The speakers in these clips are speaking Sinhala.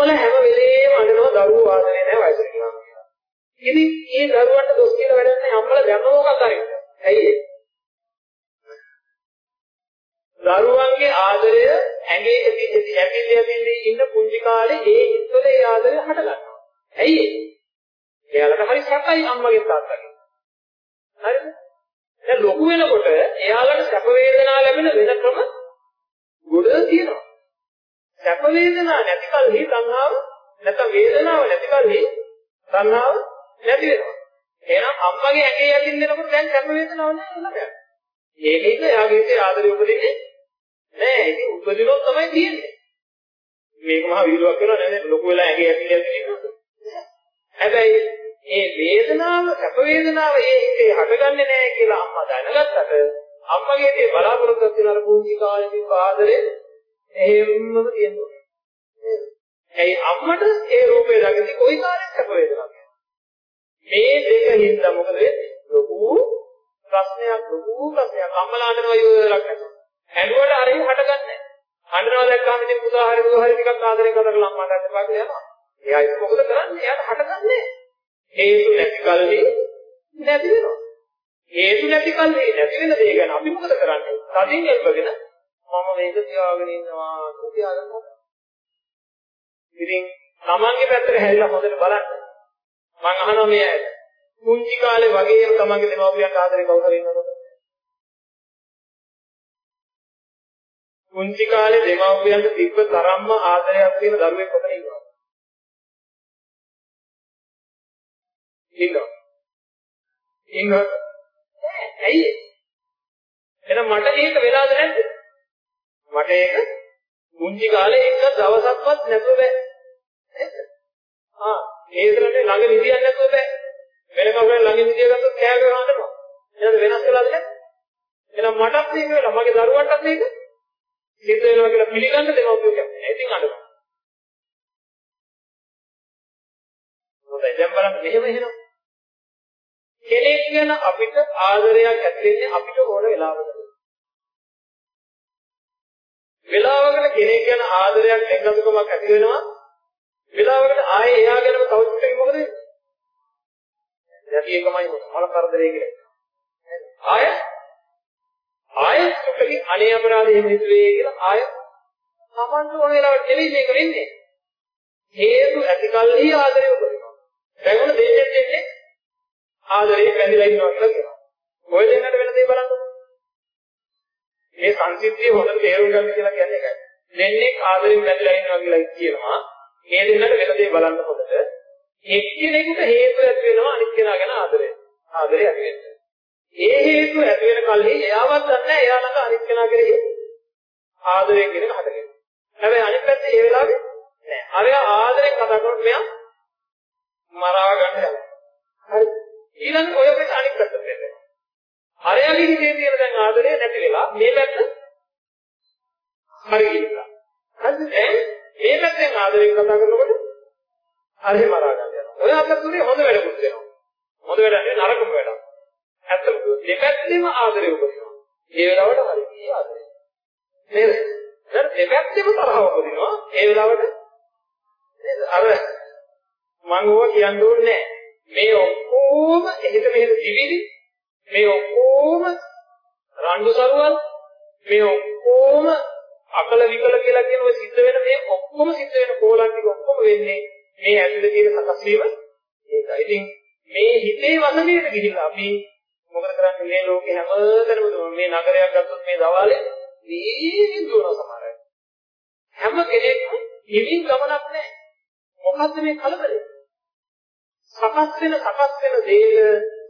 අම්මලා හැම වෙලේම අඬනවා දරුවෝ ආදරේ නැහැ වයසට ගියාම කියලා. ඉතින් මේ දරුවන්ට දොස් කියලා වැඩක් නැහැ අම්මලා දැම්ම මොකක් හරි. ඇයි ඒ? දරුවන්ගේ ආදරය ඇඟේ ඇතිලි ඇතිලි ඉන්න පුංචි කාලේ ඒ ඉස්සල ඒ ආදරය හට ගන්නවා. ඇයි ඒ? එයාලට හරි සැපයි අම්මගෙන් තාත්තගෙන්. හරිද? දැන් ලොකු වෙනකොට එයාලට සැප වේදනා ලැබෙන වෙන ක්‍රම ගොඩ තියෙනවා. සැප වේදනා නැති කල්හි තණ්හාව නැත්නම් වේදනාව නැති කල්හි තණ්හාව නැති වෙනවා. එහෙනම් අම්මගේ ඇඟේ යටින් දෙනකොට දැන් සැප වේදනාවක් නැහැ නේද? ඒකෙද එයාගේ ආදරය උපදින්නේ නෑ. ඉතින් උපදිනොත් තමයි තියෙන්නේ. මේක මහ විහිළුවක් වෙනවා නේද? ලොකු වෙලා ඇඟේ යටින් යටින් හැබැයි මේ වේදනාව සැප වේදනාව ඒ හිතේ හටගන්නේ නැහැ කියලා අම්මා දැනගත්තට අම්මගේ මේ බලාපොරොත්තු වෙන අර පුංචි කාලේ ආදරේ එහෙම්මම තියෙනවා. ඒ අම්මට ඒ රූපේ දකින්නේ කොයි කාලෙක සැප වේදනාවක්. මේ දෙක හින්දා මොකද වෙන්නේ? ලොකු ප්‍රශ්නයක් ලොකු ප්‍රශ්නයක් අම්මලා අඬනවා ඉවරක් නැහැ. ඇඬුවට අර හටගන්නේ. අඬනවා දැක්කම ඉතින් පුතා හරි දුව හරි ටිකක් ආදරෙන් කතා කරලා අම්මාට අඬපා කියලා යනවා. එයා ඒක මොකද කරන්නේ? එයාට හටගන්නේ. හේතු නැති කල්හි නැති වෙනවා. හේතු නැති කල්හි නැති වෙන දේ ගැන අපි මොකද කරන්නේ? තදින් එල්බගෙන මම මේක තියාගෙන ඉන්නවා කියලා ඉතින් තමන්ගේ පැත්තට හැරිලා හොඳට බලන්න. මම අහනවා මේ ඇයි කුංචි කාලේ වගේම තමන්ගේ දෙමව්පියන් ආදරේ කවුරු ඉන්නවද? කුංචි කාලේ දෙමව්පියන්ට තිබ්බ තරම්ම ආදරයක් තියෙන දරුවෙක් කොතන ඉන්නවද? ඉන්නවා. ඉන්නවා. ඇයි? එහෙනම් මට ඒක වෙලාද නැද්ද? මට ඒක මුංජි කාලේ එක දවසක්වත් නැතුව බෑ. නේද? ආ ඒ විතරනේ ළඟ නිදියන්න නැතුව බෑ. වෙන කවුරුන් ළඟ නිදිය ගත්තොත් කෑ ගහනවා හදනවා. එහෙනම් වෙනස් වෙලාද නැද්ද? එහෙනම් මටත් මේක වෙලා මගේ දරුවන්ටත් මේක සිද්ධ වෙනවා කියලා පිළිගන්න දෙමව්පියෝ කැමති. ඉතින් අඬනවා. හොඳයි දැන් බලන්න මෙහෙම එහෙනම් කෙනෙක් ගැන අපිට ආදරයක් ඇති වෙන්නේ අපිට ඕන වෙලාවකට. වෙලාවකට කෙනෙක් ගැන ආදරයක් දෙන්නකමක් ඇති වෙනවා. වෙලාවකට ආයේ එයා ගැනම තව චුට්ටකින් මොකද වෙන්නේ? නැති එකමයි මොකද කරදරේ කියලා. ආය ආය චුට්ටකින් අනේ අපරාධය එහෙම හිතුවේ කියලා ආය සමන්ත ඕන වෙලාවට දෙලින් මේක වෙන්නේ. හේතු ඇතිකල්හි ආදරය උපදිනවා. දැන් උන දෙන්නේ දෙන්නේ ආදරේ බැඳිලා ඉන්නවා කියලා කියනවා. ඔය දෙන්නට වෙන දේ බලන්න. මේ සංසිද්ධිය හොඳට තේරුම් ගන්න කියලා කියන්නේ ඒකයි. දෙන්නේ ආදරෙන් බැඳිලා ඉන්නවා කියලා කියනවා. මේ දෙන්නට වෙන දේ බලන්න හොඳට. එක්කෙනෙකුට හේතු ඇති වෙනවා අනිත් කෙනා ගැන ආදරය. ආදරය ඇති වෙන්න. ඒ හේතු ඇති වෙන කල්හි එයාවත් දන්නේ එයා ළඟ අනිත් කෙනා කෙරෙහි ආදරය කියන එක හදගෙන. හැබැයි අනිත් පැත්තේ ඒ වෙලාවේ නෑ. අරයා ආදරෙන් කතා කරනකොට මෙයා මරා ගන්න යනවා. හරි. ඊළඟ ඔය පිට අනිත් පැත්තට දෙනවා. හරයාගේ හිතේ තියෙන දැන් ආදරය නැති වෙලා මේ පැත්ත හරි ගිහිල්ලා. හරිද? දැන් මේ පැත්තෙන් ආදරෙන් කතා කරනකොට හරි මරා ගන්න යනවා. ඔය අතරතුරේ හොඳ වැඩකුත් වෙනවා. හොඳ වැඩක් නෙවෙයි නරකම වැඩක්. ඇත්තම දෙපැත්තෙම ආදරය උපදිනවා. ඒ වෙලාවට හරි කී ආදරය. නේද? දැන් දෙපැත්තෙම තරහ උපදිනවා. ඒ වෙලාවට නේද? අර මම ඕවා කියන්න ඕනේ නැහැ. මේ ඔක්කොම එහෙට මෙහෙට දිවිලි මේ ඔක්කොම රණ්ඩු සරුවල් මේ ඔක්කොම අකල විකල කියලා කියන ඔය සිද්ධ වෙන මේ ඔක්කොම සිද්ධ වෙන කෝලම් ටික ඔක්කොම වෙන්නේ මේ ඇතුලේ තියෙන සකස් වීම ඒකයි. ඉතින් මේ හිතේ වසනේට ගිහිල්ලා අපි මොකද කරන්නේ මේ ලෝකේ හැමතැනම මේ නගරයක් ගත්තොත් මේ දවාලේ දීර්ඝ දුරන සමහරයි. හැම කෙනෙක්ම ඉමින් ගමනක් නැහැ. මොකද්ද මේ කලබලේ? සකස් වෙන සකස් වෙන දේල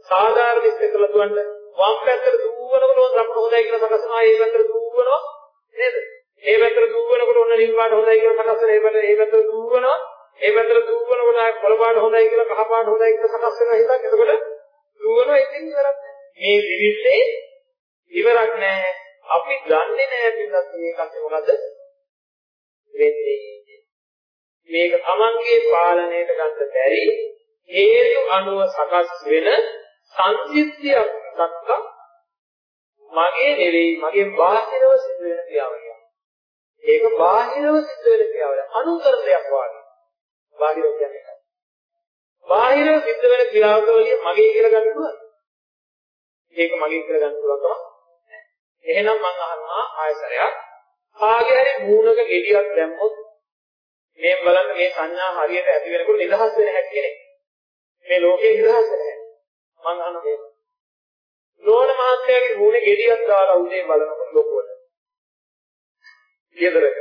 සාධාරණ ඉස්ස කළ දුවන්න. වම් පැත්තට දුවනකොට දකුණ හොඳයි කියලා සකස් වෙනවා. ඒ පැත්තට දුවනවා නේද? ඒ පැත්තට දුවනකොට ඔන්න නිල් පාට හොඳයි කියලා සකස් වෙනවා. ඒ පැත්තට ඒ පැත්තට දුවනවා. ඒ පැත්තට දුවනකොට ආය කොළ පාට හොඳයි කියලා කහ පාට හොඳයි කියලා සකස් වෙනවා හිතක්. එතකොට දුවනවා ඉතින් ඉවරක් මේ විවිධේ ඉවරක් නෑ අපි දන්නේ නෑ පින්නත් මේකත් මොකද වෙන්නේ. මේක Tamange පාලනයට ගන්න බැරි හේතු අනුව සකස් වෙන සංසිද්ධියක් දක්වා මගේ නෙවෙයි මගේ බාහිරව සිද්ධ වෙන ක්‍රියාවලියක්. ඒක බාහිරව සිද්ධ වෙන ක්‍රියාවලියක්. අනුකරණයක් වාගේ. බාහිර කියන්නේ එකයි. බාහිර සිද්ධ වෙන ක්‍රියාවලිය මගේ කියලා ගන්න පුළුවන්. ඒක මගේ කියලා ගන්න පුළුවන් තමයි. එහෙනම් මම අහනවා ආයසරයක් කාගේ හරි මූණක ගෙඩියක් දැම්මොත් මේ බලන්න මේ සංඥා හරියට ඇති වෙනකොට නිදහස් වෙන හැටි කෙනෙක්. මේ ලෝකේ නිදහස් වෙන හැටි. මම අහන මේ. ලෝණ මහත්තයාගේ මූණේ ගෙඩියක් දාලා උදේ බලනකොට ලොකුවට. ඊයදරක.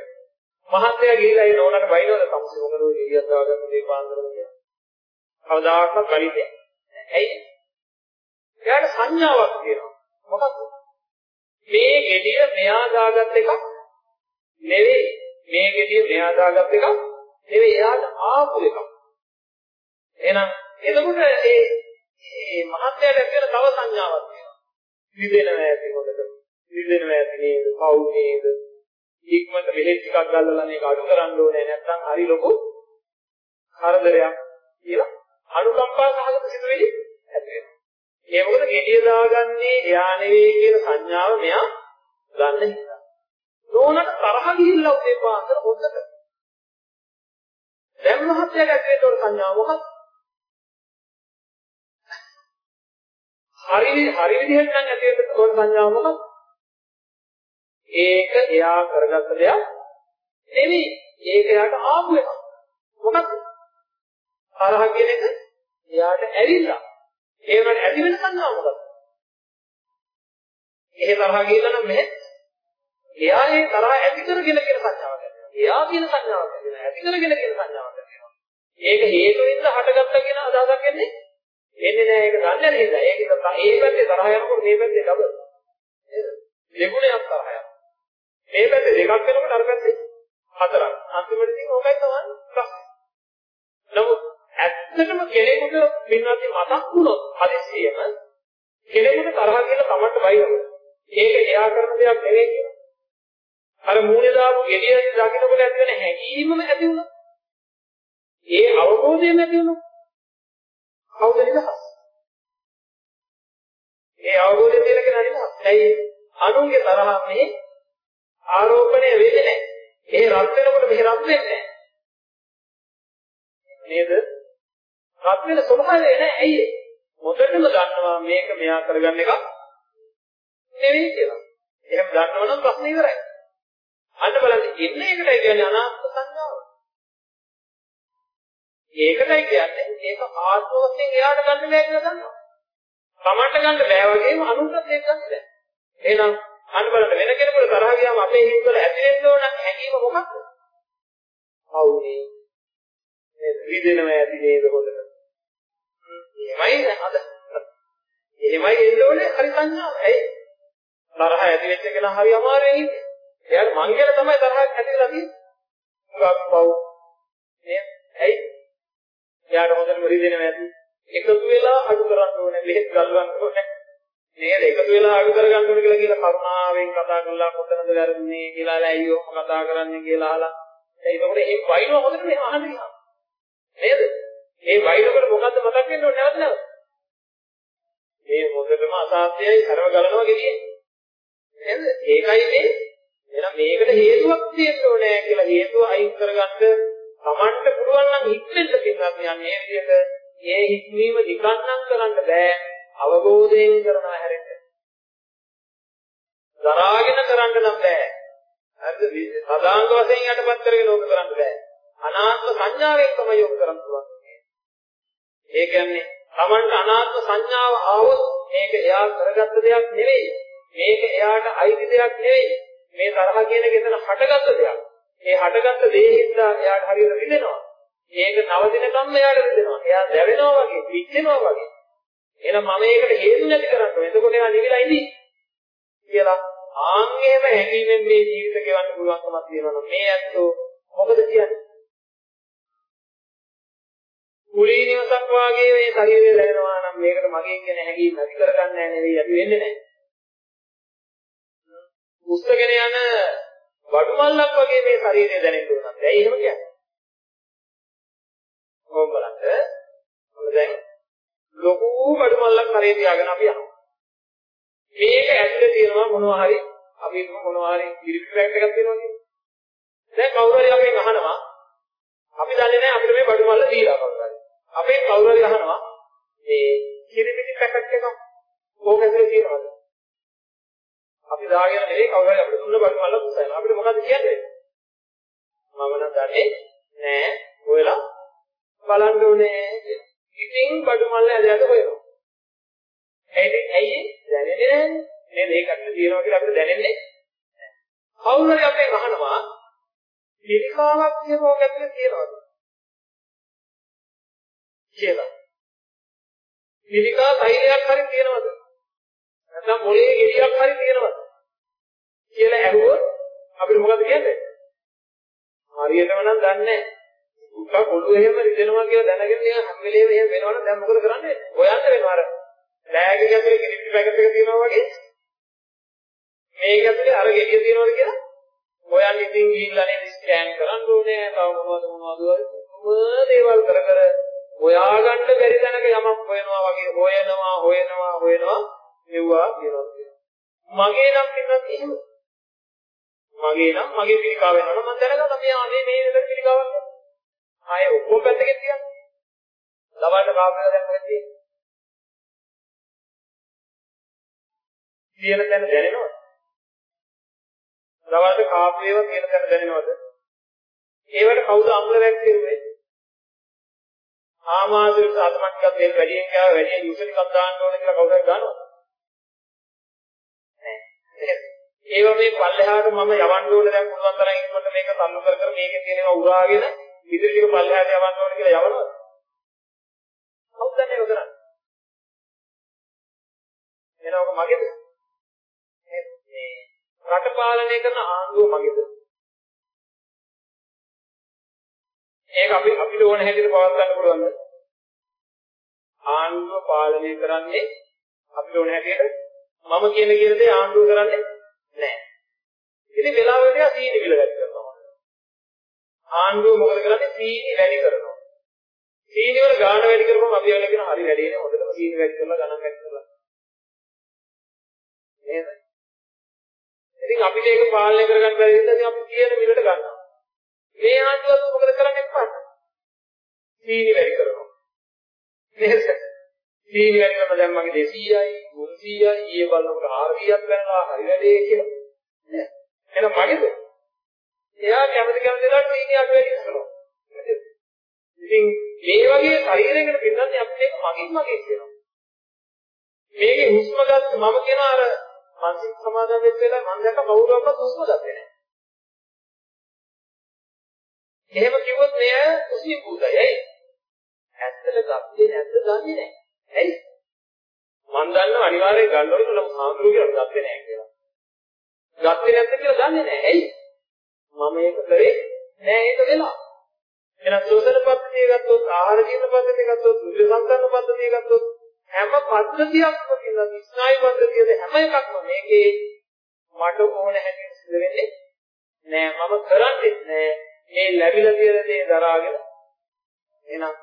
මහත්තයා ගිහිලා ඒ නෝනට බයිනවද තමයි මොකද ඔය ගෙඩියක් දාගන්න මේ පාන්දරම කියලා. කවදාකවත් කලිතේ. ඇයි? එයාට සංඥාවක් තියෙනවා. මොකක්ද? මේ ගෙඩිය මෙයා දාගත් එකක් නෙවෙයි. මේ ගෙඩිය මෙයා දාගත් එකක් නෙවෙයි. එයාට ආපු එකක්. එහෙනම් එතකොට ඒ මේ මහත්යට ඇතුළේ තව සංඥාවක් තියෙනවා. විදෙනවා ඇති මොකද? විදෙනවා ඇති නේද? පව් නේද? ඉක්මනට මෙහෙ ටිකක් ගල්වලා මේක අඩු කරන්න ඕනේ නැත්නම් හරි ලොකු කරදරයක් කියලා අනුකම්පා සහගත සිතුවිලි ඇති වෙනවා. ඒ මොකද ගෙඩිය දාගන්නේ එයා නෙවෙයි කියන සංඥාව මෙයා ගන්න නිසා. නෝනට තරහ ගිහිල්ලා උදේ පාන්දර හොද්දට. දැන් මහත්යගේ ඇතුලේ තොර සංඥාව මොකක්ද? හරි හරි විදිහට නම් ඇති වෙන්න තොර සංඥාව මොකක්ද? ඒක එයා කරගත්ත දෙයක් නෙවෙයි. ඒක එයාට ආපු එකක්. මොකක්ද? තරහ කියන එක එයාට ඇවිල්ලා. ඒ වුණාට ඇති වෙන සංඥාව මොකක්ද? එහෙ තරහ ගිහලා නම් මෙහෙ එයා ඒ තරහ ඇති කරගෙන කියන සංඥාවක් ඇති එයා කියන සංඥාවක් ඇති ඇති කරගෙන කියන සංඥාවක් ඇති ඒක හේතුවින්ද හටගත්ත කියන අදහසක් එන්නේ එන්නේ නැහැ ඒක දන්නේ නේද? ඒක ඒ පැත්තේ තරහ යනකොට මේ පැත්තේ ඩබල්. නේද? දෙගුණයක් තරහ යනවා. මේ පැත්තේ දෙකක් වෙනකොට අර පැත්තේ හතරක්. අන්තිමට තියෙන ඕකයි තමයි ප්‍රශ්නේ. නමුත් ඇත්තටම කෙනෙකුට පින්වත්නි මතක් වුණොත් හදිස්සියෙම කෙනෙකුට තරහ කියලා තමන්ට බයිනවා. ඒක එයා කරන දෙයක් නෙවෙයි කියලා. අර මූණේ දාපු ගෙඩිය දකින්නකොට ඇති වෙන හැඟීමම ඇති වුණා. ඒ අවබෝධයම ඇති වුණා. කවුද නිදහස්? ඒ අවබෝධය තියෙන කෙනා නිදහස්. ඇයි? අනුන්ගේ තරහ මේ ආරෝපණය වෙන්නේ නැහැ. ඒ රත් වෙනකොට මෙහෙ රත් වෙන්නේ නැහැ. නේද? රත් වෙන ස්වභාවය නැහැ. ඇයි? මොකටද දන්නවා මේක මෙයා කරගන්න එක නෙවෙයි කියලා. එහෙම දන්නවනම් ප්‍රශ්නේ ඉවරයි. අන්න බලන්න ඉන්න එකටයි කියන්නේ අනාත්ම සංඥාව. ඒකටයි කියන්නේ ඒක ආත්ම වශයෙන් එයාට ගන්න බෑ කියලා දන්නවා. තමන්ට ගන්න බෑ වගේම අනුන්ටත් ඒක ගන්න බෑ. එහෙනම් අන්න බලන්න වෙන කෙනෙකුට තරහ ගියාම අපේ හිත වල ඇති වෙන්න ඕන හැඟීම මොකක්ද? අවුනේ. මේ විදිනම ඇති නේද හොඳට. එහෙමයි අද. එහෙමයි එන්න ඕනේ හරි සංඥාව. ඇයි? තරහ ඇති වෙච්ච කෙනා හරි අමාරුවෙන් ඉන්නේ. එයාට මං කියලා තමයි තරහ ඇති වෙලා තියෙන්නේ. මුගක් පව්. නේද? ඇයි? එයාට හොඳටම රිදෙනවා ඇති. එකතු වෙලා අඩු කරන්න ඕනේ, බෙහෙත් ගල්වන්න ඕනේ. නේද? එකතු වෙලා අඩු කරගන්න ඕනේ කියලා කියලා කරුණාවෙන් කතා කරලා කොතනද වැරදුනේ කියලා ඇයි ඔහොම කතා කරන්නේ කියලා අහලා. ඒකකොට ඒ වයින්ව හොඳට මෙහෙම අහන්න ගියා. නේද? ඒ වයින්වකට මොකද්ද මතක් වෙන්න ඕනේ නැවත නැවත. මේ මොකටම අසාධ්‍යයි කරව ගලනවා කියන්නේ. නේද? ඒකයි මේ එහෙනම් මේකට හේතුවක් තියෙන්න ඕනේ කියලා හේතුව අයින් කරගන්න Tamanට පුළුවන් නම් හිතෙන්න පින්නත් යන්නේ මේ විදිහට ඒ හික්මීම නිකන්නම් කරන්න බෑ අවබෝධයෙන් කරනවා හැරෙන්න. දරාගෙන කරන්න නම් බෑ. හරිද? සදාංග වශයෙන් යටපත් කරගෙන ඕක කරන්න බෑ. අනාත්ම සංඥාවෙන් තමයි යොමු කරන්න පුළුවන්. ඒ කියන්නේ Tamanට අනාත්ම සංඥාව ආවොත් මේක එයා කරගත්ත දෙයක් නෙවෙයි. මේක එයාට අයිති දෙයක් නෙවෙයි. මේ තරහ කියන එක එතන හටගත්ත දෙයක්. ඒ හටගත්ත දේ හින්දා එයාට හරියට රිදෙනවා. ඒක නවදිනකම් එයාට රිදෙනවා. එයා දැවෙනවා වගේ, පිච්චෙනවා වගේ. එහෙනම් මම ඒකට හේතු නැති කරන්න ඕනේ. එතකොට එයා නිවිලා ඉඳී කියලා ආන් එහෙම හැඟීමෙන් මේ ජීවිත ගෙවන්න පුළුවන්කමක් තියෙනවා. මේ ඇත්තෝ මොකද කියන්නේ? කුලී නිවසක් වාගේ මේ ශරීරය දැනෙනවා නම් මේකට මගේ කියන හැඟීම නැති කරගන්න නැහැ නෙවෙයි අපි වෙන්නේ නැහැ. උස්සගෙන යන වඩු මල්ලක් වගේ මේ ශරීරය දැනෙන්න උනත් ඇයි එහෙම කියන්නේ? කොහොම බලන්න. මොකද දැන් ලොකු වඩු මල්ලක් කරේ තියාගෙන අපි යනවා. මේක ඇතුලේ තියෙනවා මොනවා හරි අපි මොනවා හරි පිළිපැක් එකක් තියෙනවා කියන්නේ. දැන් කවුරු හරි අපෙන් අහනවා අපි දන්නේ නැහැ අපිට මේ බඩු බඩුමල්ල දීලා කවුරුහරි. අපේ කවුරු හරි අහනවා මේ කිරිමිටි පැකට් එකක් ඕක ඇතුලේ තියෙනවද? අපි දාගෙන නෙවෙයි කවුරු හරි අපිට දුන්න බඩුමල්ල පුසයන. අපිට මොකද කියන්නේ? මම නම් දන්නේ නෑ. ඔයලා බලන්න ඕනේ. ඉතින් බඩුමල්ල ඇදලා හොයනවා. ඇයි ඇයි දැනෙන්නේ නෑනේ. නේද? ඒකට තියෙනවා කියලා අපිට දැනෙන්නේ නෑ. කවුරු හරි අපෙන් අහනවා පිළිකාවක් කියනෝක ඇතුලේ තියනවද? කියලා. පිළිකා තෛලයක් හරි තියනවද? නැත්නම් මොලේ ගෙඩියක් හරි තියනවද? කියලා ඇහුවොත් අපිට මොකද කියන්නේ? හරියටම නම් දන්නේ නැහැ. උක්ක පොළු එහෙම රිදෙනවා කියලා දැනගෙන නිකන් හැම වෙලේම එහෙම වෙනවනම් දැන් මොකද කරන්නේ? හොයන්න වෙනවා අර. බෑග් එක ඇතුලේ කිරිපි පැකට් එක තියෙනවා වගේ. මේක ඇතුලේ අර ගෙඩිය තියෙනවද කියලා හොයන්න ඉතින් ගිහිල්ලා නේද ස්කෑන් කරන්න ඕනේ. තව මොනවද මොනවද මොන දේවල් කර කර හොයාගන්න බැරි තැනක යමක් හොයනවා වගේ හොයනවා හොයනවා හොයනවා මෙව්වා කියනවා. මගේ නම් පින්නත් එහෙම. මගේ නම් මගේ පිළිකාව වෙනවා මම දැනගන්නවා මෙයා මේ මේ විදිහට පිළිකාවක් කරනවා. ආයේ ඔක්කොම පැත්තකින් තියන්නේ. ලබන්න කාපේල දැන් මොකද තියෙන්නේ? තියෙන තැන දැනෙනවද? දවල්ට කාපු ඒවා කියන තැන දැනෙනවද? ඒවට කවුද අම්ල වැක්කිරුවේ? ආමාශයට සාතමක් ටිකක් දෙල් වැඩියෙන් ගාව වැඩියෙන් යුසල් එකක් දාන්න ඕන කියලා කවුරුහරි දානවද? නෑ. ඒව මේ පල්ලෙහාට මම යවන්න ඕනේ දැන් පුළුවන් තරම් ඉක්මනට මේක සම්මු කර කර මේකේ තියෙනවා උරාගෙන ඉදිරි ටික පල්ලෙහාට යවන්න ඕනේ කියලා යවනවද? කවුද දන්නේ ඒක කරන්නේ? එනවක මගේද? රට පාලනය කරන ආණ්ඩුව මගේද? ඒක අපි අපිට ඕන හැටියට පවත් ගන්න පුළුවන්ද? ආණ්ඩුව පාලනය කරන්නේ අපිට ඕන හැටියට මම කියන කියන දේ ආණ්ඩුව කරන්නේ නැහැ. ඉතින් වෙලාවට යා සීනි විල වැඩි කරනවා. ආණ්ඩුව මොකද කරන්නේ? සීනි වැඩි කරනවා. සීනි වල ගාණ වැඩි කරපුවම අපි වෙලා කියන හරි වැඩිනේ හොඳටම සීනි වැඩි කරලා ගණන් වැඩි කරලා. නේද? ඉතින් අපිට ඒක පාලනය කරගන්න බැරි නිසා ඉතින් අපි කියන මිලට ගන්නවා. මේ ආණ්ඩුව මොකද කරන්නේ පාට? සීනි වැඩි කරනවා. නේද? සීනි වැඩි කරන දැන් මගේ 200යි 300යි ඊයේ බලනකොට 400ක් වෙනවා හරි වැඩේ කියලා. නේද? එහෙනම් මගේද? එයා කැමති කැමති දෙයක් සීනි අඩු වැඩි කරනවා. ඉතින් මේ වගේ ශරීරයකට පින්නන්නේ අපිට ඒක මගින් මගේ කියනවා. මේකේ හුස්ම ගත්ත මම කියන අර මානසික සමාධිය වෙච්ච වෙලාව මම දැක්ක කවුරුවක්වත් හුස්ම ගත්තේ නැහැ. එහෙම කිව්වොත් මෙය කුසී පුදයි. ඇයි? ඇත්තට ගත්තේ නැද්ද දන්නේ නැහැ. ඇයි? මම දන්නවා අනිවාර්යෙන් ගන්න ඕනේ කියලා සාඳුරු කියලා ගත්තේ නැහැ කියලා. ගත්තේ නැද්ද කියලා දන්නේ නැහැ. ඇයි? මම ඒක කරේ නෑ ඒක වෙලා. එහෙනම් සෝසන පද්ධතිය ගත්තොත් ආහාර ජීවන පද්ධතිය ගත්තොත් දුර්ජ සංකල්ප පද්ධතිය ගත්තොත් හැම පද්ධතියක්ම තියෙනවා ස්නායු පද්ධතියද හැම එකක්ම මේකේ මට ඕන හැටියට සිදු වෙන්නේ නෑ මම කරන්නේ නෑ මේ ලැබිලා තියෙන දේ දරාගෙන එහෙනම්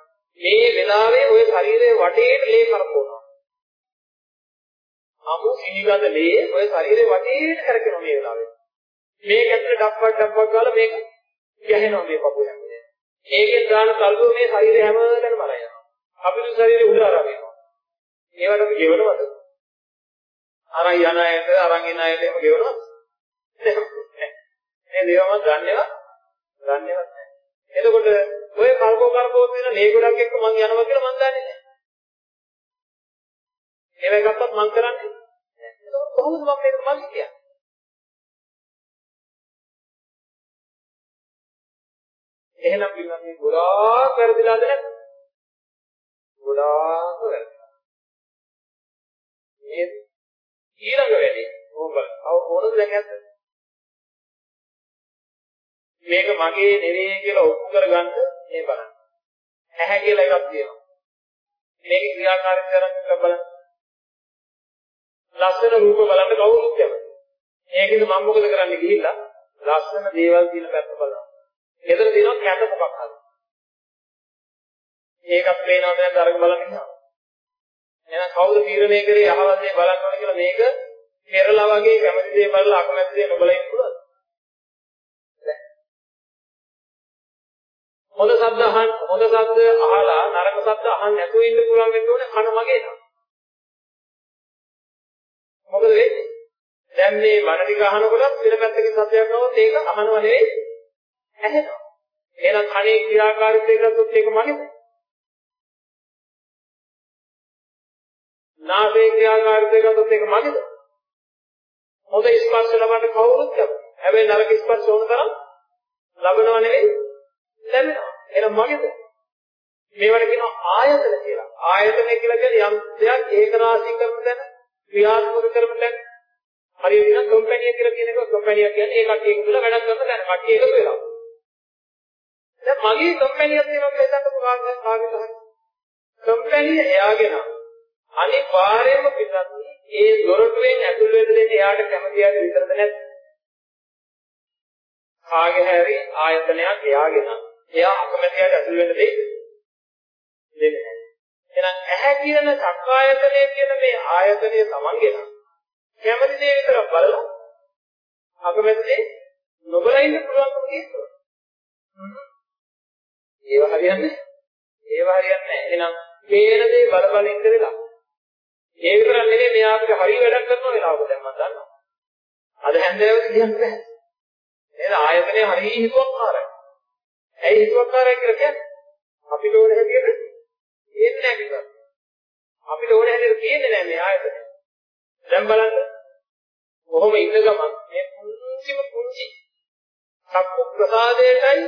මේ වෙලාවේ ওই ශරීරයේ වටේට ලේ කරකවනවා. අමු සිනිගඳ ලේ ඔය ශරීරයේ වටේට කරකිනවා මේ වෙලාවේ. මේක ඇතුළේ ඩප්පක් ඩප්පක් ගාලා මේක ගැහෙනවා මේ පපුව හැමදේ. ඒකෙන් ගන්න කල්ප මේ ශරීරය හැමතැනම මල යනවා. අපිට ශරීරේ උඩ ආරම වෙනවා. ඒවට අපි ගෙවනවද? අරන් යන අයට අරන් එන අයට එහෙම ගෙවනවද? නෑ. මේ දේවම ගන්නවා. ගන්නවත් නෑ. එතකොට ඔය කල්පෝ කල්පෝ තියෙන මේ ගොඩක් එක්ක මං යනවා කියලා මං දන්නේ නැහැ. ඒව ගත්තත් මං කරන්නේ නැහැ. එතකොට කොහොමද මම මේක මං කියන්නේ? එහෙනම් පින්නන්නේ ගොඩාක් වැරදිලාද නැද්ද? ගොඩාක් වැරදි. නේද? ඊළඟ වැඩේ ඕක ඕනද දැන් ඇත්ත? මේක මගේ නෙවෙයි කියලා ඔප්පු කරගන්න මේ බලන්න. ඇහැ කියලා එකක් තියෙනවා. මේකේ ක්‍රියාකාරීත්වය අරන් බලන්න. ලස්සන රූප බලන්න කවුරුත් කැමති. ඒකෙද මම මොකද කරන්නේ ගිහිල්ලා ලස්සන දේවල් තියෙන පැත්ත බලනවා. එතන තියෙනවා කැත මොකක් හරි. ඒකක් පේනවද නැද්ද අරගෙන බලන්න ඉන්නවා. එහෙනම් කවුද තීරණය කරේ අහවල් දේ බලන්න ඕන කියලා මේක පෙරලා වගේ කැමති දේ බලලා අකමැති දේ නොබල ඉන්න හොඳ ශබ්ද අහන්න හොඳ ශබ්ද අහලා නරක ශබ්ද අහන්න නැතුව ඉන්න පුළුවන් වෙන්න ඕනේ කන මගේ නම්. මොකද වෙන්නේ? දැන් මේ වණ ටික අහනකොට වෙන පැත්තකින් සත්‍යයක් આવොත් ඒක අහනව නෙවෙයි ඇහෙනවා. එහෙනම් කණේ ක්‍රියාකාරීත්වය ගත්තොත් ඒක මගේද? නාසයේ ක්‍රියාකාරීත්වය ගත්තොත් ඒක මගේද? හොඳ ස්පර්ශ ලබන්න කවුරුත් කැමති. හැබැයි නරක ස්පර්ශ ඕන තරම් ලබනව නෙවෙයි ලැබෙනවා. එහෙනම් මගේද? මේවට කියනවා ආයතන කියලා. ආයතනය කියලා කියන්නේ යම් දෙයක් ඒක රාශී කරන තැන ක්‍රියාත්මක කරන තැන හරියට නිකන් කම්පැනි කියලා කියන එක කම්පැනි කියන්නේ ඒ කට්ටිය එකතු වෙලා වැඩක් කරන තැන කට්ටිය එකතු වෙලා. දැන් මගේ කම්පැනියක් තියෙනවා කියලා හිතන්නකෝ කාගෙන් කාගෙන් හරි. කම්පැනි එයාගෙන අනිවාර්යයෙන්ම පිටත් ඒ දොරටුවෙන් ඇතුල් වෙන්න දෙන්නේ එයාට කැමතියක් විතරද නැත්නම් කාගේ හැරි ආයතනයක් එයාගෙන එයා අකමැතියට ඇතුල් වෙන්න දෙන්නේ දෙන්නේ නැහැ. එහෙනම් ඇහැ කියන සක්කායතනය කියන මේ ආයතනය තමන්ගෙන කැමති දේ විතරක් බලලා අකමැති දේ නොබලා ඉන්න පුළුවන්කම තියෙනවා. ඒව හරියන්නේ ඒව හරියන්නේ නැහැ. එහෙනම් පේන දේ බල බල ඉඳ වෙලා. ඒ විතරක් නෙමෙයි මෙයා අපිට හරි වැඩක් කරන වෙලාවක දැන් මම දන්නවා. අද හැන්දෑවෙදි කියන්න බෑ. නේද ආයතනය හරි හිතුවක්කාරයි. ඇයි හිතුවක්කාරයි කියලා කියන්නේ? අපිට ඕන හැටියට තියෙන්නේ නැහැ කියලා. අපිට ඕන හැටියට තියෙන්නේ නැහැ මේ ආයතනය. දැන් බලන්න. කොහොම ඉන්න ගමන් මේ පුංචිම පුංචි සක්කු ප්‍රසාදයටයි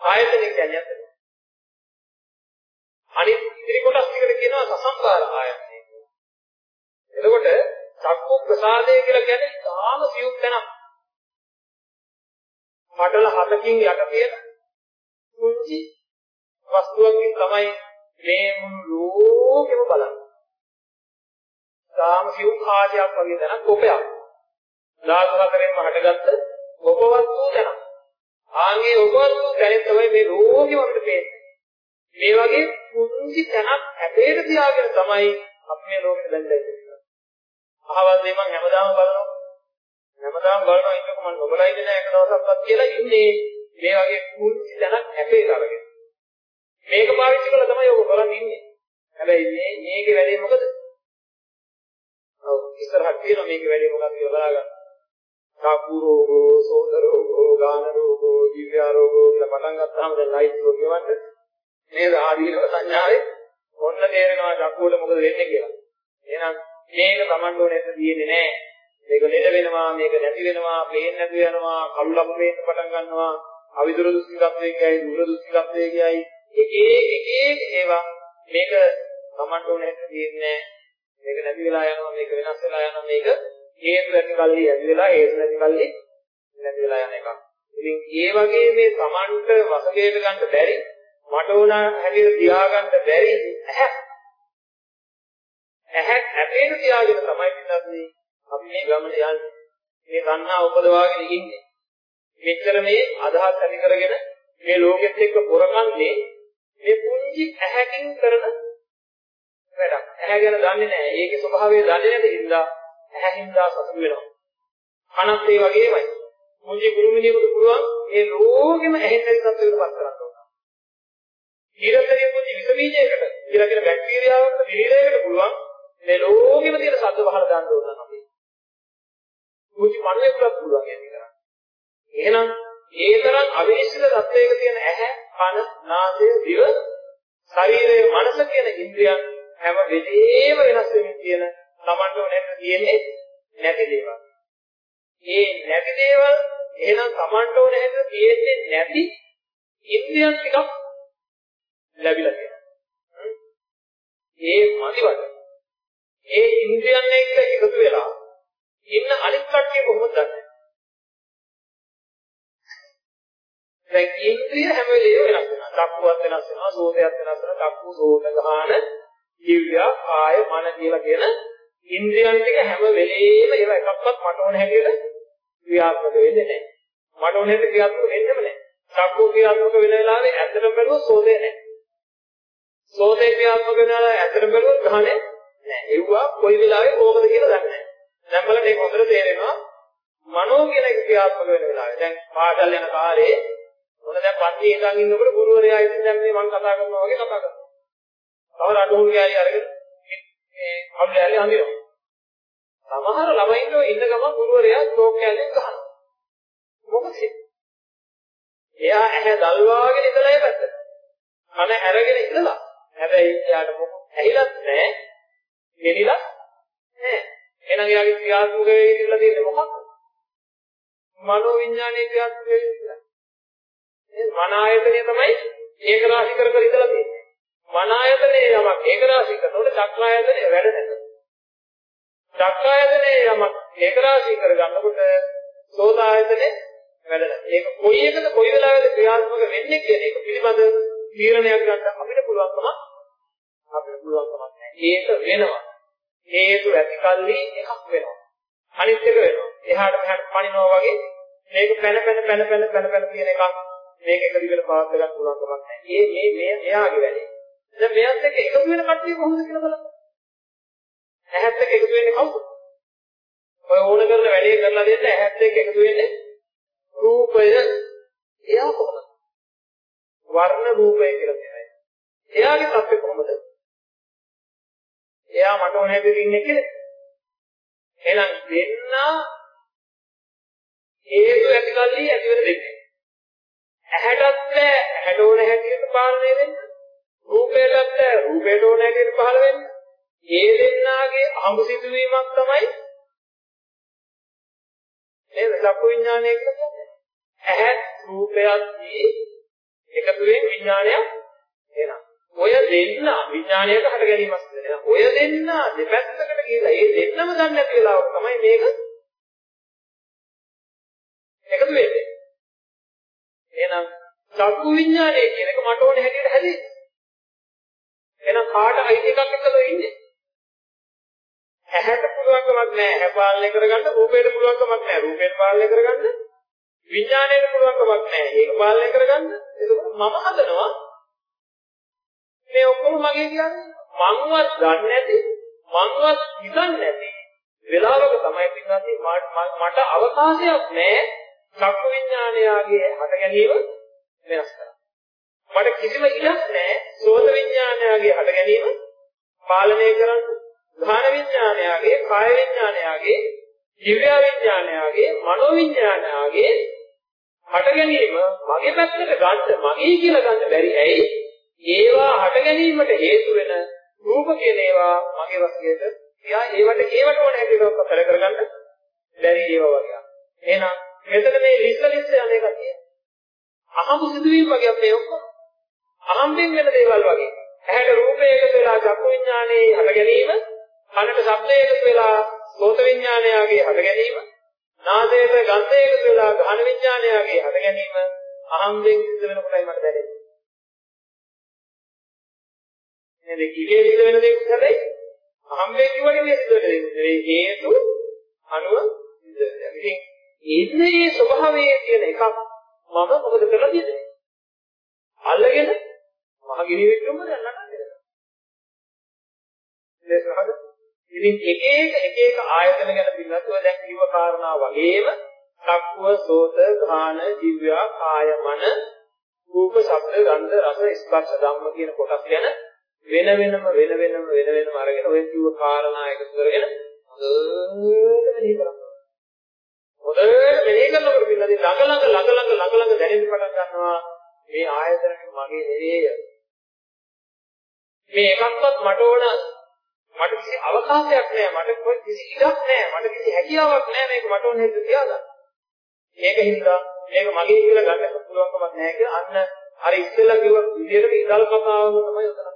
ආයතනය කියන්නේ අතන. අනිත් ඉතිරි කොටස් ටිකට කියනවා සසංකාර ආයතනය කියලා. එතකොට සක්කු ප්‍රසාදය කියලා කියන්නේ තාම සියුම් තැනක්. පටල හතකින් යට තියෙන කුංචි වස්තුවකින් තමයි මේ මුළු ලෝකෙම බලන්නේ. තාම සිව් කාර්යයක් වගේ දැනක් කොපයක්. ධාතු හතරෙන්ම හටගත්ත ඔබවත් වූ දැනක්. ආන්ගේ ඔබවත් වූ දැනෙන් තමයි මේ ලෝකෙම අපිට පේන්නේ. මේ වගේ කුංචි තැනක් හැපේට තියාගෙන තමයි අපි මේ ලෝකෙට දැන්ලා ඉන්නේ. අහවල් දේ මම හැමදාම බලනවා. හැමදාම බලනවා ඉන්නකො මම නොබලා ඉන්නේ නැහැ එක දවසක්වත් කියලා ඉන්නේ. මේ වගේ කුංචි තැනක් හැපේට අරගෙන. මේක පාවිච්චි කරලා තමයි ඔබ කරන් ඉන්නේ. හැබැයි මේ මේකේ වැඩේ මොකද? ඔව් ඉස්සරහට තියෙන මේකේ වැඩේ මොකක්ද කියලා බලාගන්න. කාකු රෝගෝ, සෝද රෝගෝ, ගාන රෝගෝ, දිව්‍ය රෝගෝ කියලා පටන් ගත්තාම දැන් ලයිට් රෝග කියවන්න නේද ආදීනව සංඥාවේ ඔන්න තේරෙනවා චක්කුවට මොකද වෙන්නේ කියලා. එහෙනම් මේක Taman ඕනේ නැද්ද තියෙන්නේ නැහැ. මේක ලෙඩ වෙනවා, මේක නැති වෙනවා, පේන්නේ නැති වෙනවා, කළු ලබු පේන්න පටන් ගන්නවා, අවිදුර දුස්තිකත්වයේ කියයි, දුර දුස්තිකත්වයේ කියයි, එක එක එක ඒවා මේක Tamanට ඕනේ හැට තියෙන්නේ මේක නැති වෙලා යනවා මේක වෙනස් වෙලා යනවා මේක හේතු නැති කල්ලි ඇති වෙලා හේතු නැති කල්ලි නැති වෙලා යන එකක්. ඉතින් ඒ වගේ මේ Tamanට වශයෙන් ගන්න බැරි මට ඕන හැටියට තියාගන්න බැරි ඇහැ ඇහැ ඇපේන තියාගෙන තමයි පින්නන්නේ අපි මේ ගමන යන්නේ. මේ සංහා උපදවාගෙන ඉන්නේ. මෙච්චර මේ අදහස් ඇති කරගෙන මේ ලෝකෙත් එක්ක පොරකන්නේ මේ පුංචි ඇහැකින් කරන වැඩක්. ඇහැ ගැන දන්නේ නැහැ. ඒකේ ස්වභාවය දන්නේ නැති හින්දා ඇහැකින්දා සතුට වෙනවා. කනත් ඒ වගේමයි. පුංචි කුරුමිනියෙකුට පුළුවන් මේ ලෝකෙම ඇහෙන් නැති තත්ත්වයකට පත් කරන්න ඕන. ඊරතරිය පුංචි විස බීජයකට කියලා කියන බැක්ටීරියාවකට නිරේකට පුළුවන් මේ ලෝකෙම තියෙන ශබ්ද පහල දාන්න ඕන අපි. පුංචි මණුවෙකුට පුළුවන් ඒක කරන්න. එහෙනම් ඒ තරම් අවිනිශ්චිත තත්වයක තියෙන ඇහැ, කන, නාසය, දිව, ශරීරය, මනස කියන ඉන්ද්‍රියන් හැම වෙලේම වෙනස් වෙමින් තියෙන Tamanට නැති තියෙන්නේ නැති දේවල්. ඒ නැති දේවල් එහෙනම් Tamanට නැති තියෙන්නේ නැති ඉන්ද්‍රියන් ටිකක් ලැබිලා තියෙනවා. ඒ මදිවට ඒ ඉන්ද්‍රියන් එක්ක එකතු වෙලා ඉන්න අනිත් කට්ටිය කොහොමද දන්නේ? දැන් ඉන්ද්‍රිය හැම වෙලේම වෙනස් වෙනවා. චක්කුවත් වෙනස් වෙනවා, සෝතයත් වෙනස් වෙනවා, චක්කු, සෝත, ගාන, දිව්‍ය, කාය, මන කියලා කියන ඉන්ද්‍රියන් ටික හැම වෙලේම ඒවා එකක්වත් මට ඕන හැටියට ක්‍රියාත්මක වෙන්නේ නැහැ. මට ඕන හැටියට ක්‍රියාත්මක වෙන්නෙම නැහැ. චක්කු ක්‍රියාත්මක වෙන වෙලාවේ ඇත්තටම බැලුවොත් සෝතේ නැහැ. සෝතේ ක්‍රියාත්මක වෙන වෙලාවේ ඇත්තටම බැලුවොත් ගානේ නැහැ. ඒවා කොයි වෙලාවෙ කොහොමද කියලා දන්නේ නැහැ. දැන් බලන්න ඒක හොඳට තේරෙනවා. මනෝ කියන එක ක්‍රියාත්මක වෙන වෙලාවේ. දැන් පාඩල් යන කාලේ මොන දැන් පන්ති ඉඳන් ඉන්නකොට ගුරුවරයා ඉතින් දැන් මේ මම කතා කරනවා වගේ කතා කරනවා. තව රටුල් ගෑලි අරගෙන මේ කවුලෑලි අඳිනවා. සමහර ළමයින්ව ඉන්න ගමන් ගුරුවරයා ෂෝක් කැලේ ගහනවා. මොකද එයා ඇහැ දල්වාගෙන ඉඳලා ඒ පැත්තට. කන ඇරගෙන ඉඳලා. හැබැයි එයාට මොකක් ඇහිලත් නැහැ. ගෙනිලත් නැහැ. එහෙනම් එයාගේ ක්‍රියාත්මක වෙන්නේ කියලා දෙන්නේ මොකක්ද? මනෝ විඥානයේ ක්‍රියාත්මක වෙන්නේ. මේ මන ආයතනය තමයි ඒක රාශි කර කර ඉඳලා තියෙන්නේ. මන ආයතනයේ යමක් ඒක රාශි කරනකොට චක්‍රායතනය වැඩ නැහැ. චක්‍රායතනයේ යමක් ඒක රාශි කර ගන්නකොට සෝතායතනේ වැඩ නැහැ. ඒක කොයි එකද කොයි වෙලාවෙද ක්‍රියාත්මක වෙන්නේ කියන එක පිළිබඳ තීරණයක් ගන්න අපිට පුළුවන්කම අපිට පුළුවන්කමක් නැහැ. ඒක වෙනවා. හේතු ඇතිකල්ලි එකක් වෙනවා. අනිත් එක වෙනවා. එහාට මෙහාට පනිනවා වගේ මේක පැන පැන පැන පැන පැන පැන කියන එකක් මේක එක දිගට පවත් ගන්න පුළුවන්කමක් නැහැ. මේ මේ මේ එයාගේ වැඩේ. දැන් මෙයත් එක්ක එකතු වෙන කට්ටිය කොහොමද කියලා බලන්න. ඇහත් එක්ක එකතු වෙන්නේ කවුද? ඔය ඕන කරන වැඩේ කරලා දෙන්න ඇහත් එක්ක එකතු වෙන්නේ රූපය එයා කොහොමද? වර්ණ රූපය කියලා කියනවා. එයාගේ තත්ත්වය කොහොමද? එයා මට ඕන හැටියට ඉන්නේ කියලා. එහෙනම් දෙන්න හේතු ඇතිකල්ලි ඇති වෙන දෙන්නේ. ඇහැටත් බෑ ඇහැට ඕන හැටියට පාලනය වෙන්න. රූපයටත් බෑ රූපයට ඕන හැටියට පහළ වෙන්න. ඒ දෙන්නාගේ අහඹ සිදුවීමක් තමයි නේද? චක්කු විඥානය කියලා කියන්නේ. ඇහැ රූපයක්දී එකතුවෙන් විඥානයක් එනවා. ඔය දෙන්න විඥානයක හට ගැනීමක් වෙනවා. ඔය දෙන්න දෙපැත්තකට ගිහලා ඒ දෙන්නම දන්නේ නැති වෙලාවට තමයි මේක එකතු වෙන්නේ. එහෙනම් චක්කු විඥානය කියන එක මට ඕනේ හැටියට හැදෙන්නේ. එහෙනම් කාට අයිති එකක් එක්කද ඉන්නේ? ඇහැට පුළුවන්කමක් නැහැ. ඇහැ පාලනය කරගන්න රූපයට පුළුවන්කමක් නැහැ. රූපයට පාලනය කරගන්න විඥාණයට පුළුවන්කමක් නැහැ. ඒක පාලනය කරගන්න. එතකොට මම හදනවා. මේ ඔක්කොම මගේ කියන්නේ. මංවත් දන්නේ නැති මංවත් හිතන්නේ නැති වෙලාවක තමයි පින්වත්නි මට අවකාශයක් නැහැ. චක්ක විඥානයගේ හට ගැනීම වෙනස් කරන්න. මට කිසිම ඉඩක් නැහැ සෝත විඥානයගේ හට ගැනීම පාලනය කරන්න. ධාන විඥානයගේ, කාය විඥානයගේ, දිව්‍ය විඥානයගේ, මනෝ විඥානයගේ හට ගැනීම මගේ පැත්තට ගන්න මගේ කියලා ගන්න බැරි ඇයි? ඒවා හට ගැනීමට හේතු වෙන රූප කියන ඒවා මගේ වශයෙන් තියා ඒවට ඒවට ඕන හැටියට කතර කරගන්න බැරි ඒවා වගේ. එහෙනම් මෙතන මේ ලිස්ස ලිස්ස යන එක තියෙනවා. අහඹ සිදුවීම් වගේ අපේ ඔක්කොම අහම්බෙන් වෙන දේවල් වගේ. ඇහැට රූපය එකතු වෙලා චක්කු විඥානයේ හට ගැනීම කනට ශබ්දය එකතු වෙලා සෝත විඥානයගේ හට ගැනීම, නාසයට ගන්ධය එකතු වෙලා ගාන විඥානයගේ හට ගැනීම අහම්බෙන් සිද්ධ වෙනකොටයි මට දැනෙන්නේ. නේද? කිලේ සිද්ධ වෙන දෙයක් හැබැයි අහම්බෙන් කිව්වනේ මේ සිද්ධ වෙන දෙයක්. ඒ හේතු අනුව සිද්ධ වෙනවා. ඉතින් ඉන්නේ ස්වභාවයේ තියෙන එකක් මම මොකද කරලා තියෙන්නේ? අල්ලගෙන මහ ගිනි වික්‍රම දැන් නටන්නේ. ඒක හරිද? ඉතින් එක එක එක එක ආයතන ගැන පිළිබඳව දැන් කිව්ව කාරණා වගේම චක්කුව, සෝත, ධාන, දිව්‍ය, කාය, මන, රූප, ශබ්ද, ගන්ධ, රස, ස්පර්ශ ධම්ම කියන කොටස් ගැන වෙන වෙනම වෙන වෙනම වෙන වෙනම අරගෙන ඔය කිව්ව කාරණා එකතු කරගෙන හොඳට මෙහෙ කරනවා. හොඳට මෙහෙ කරනකොට පිළිබඳව ළඟ ළඟ ළඟ ළඟ ළඟ ළඟ දැනෙන්න පටන් ගන්නවා මේ ආයතන මගේ නෙවෙයි. මේ එකක්වත් මට ඕන මට කිසි අවකාශයක් නැහැ මට કોઈ කිසි ඉඩක් නැහැ මට කිසි හැකියාවක් නැහැ මේක මට ඕනේ හිත තියාගන්න. මේකින්ද මේක මගේ කියලා ගන්න පුළුවන්කමක් නැහැ කියලා අන්න අර ඉස්සෙල්ලා කිව්ව විදිහට ඉදල් කතාවම තමයි උතන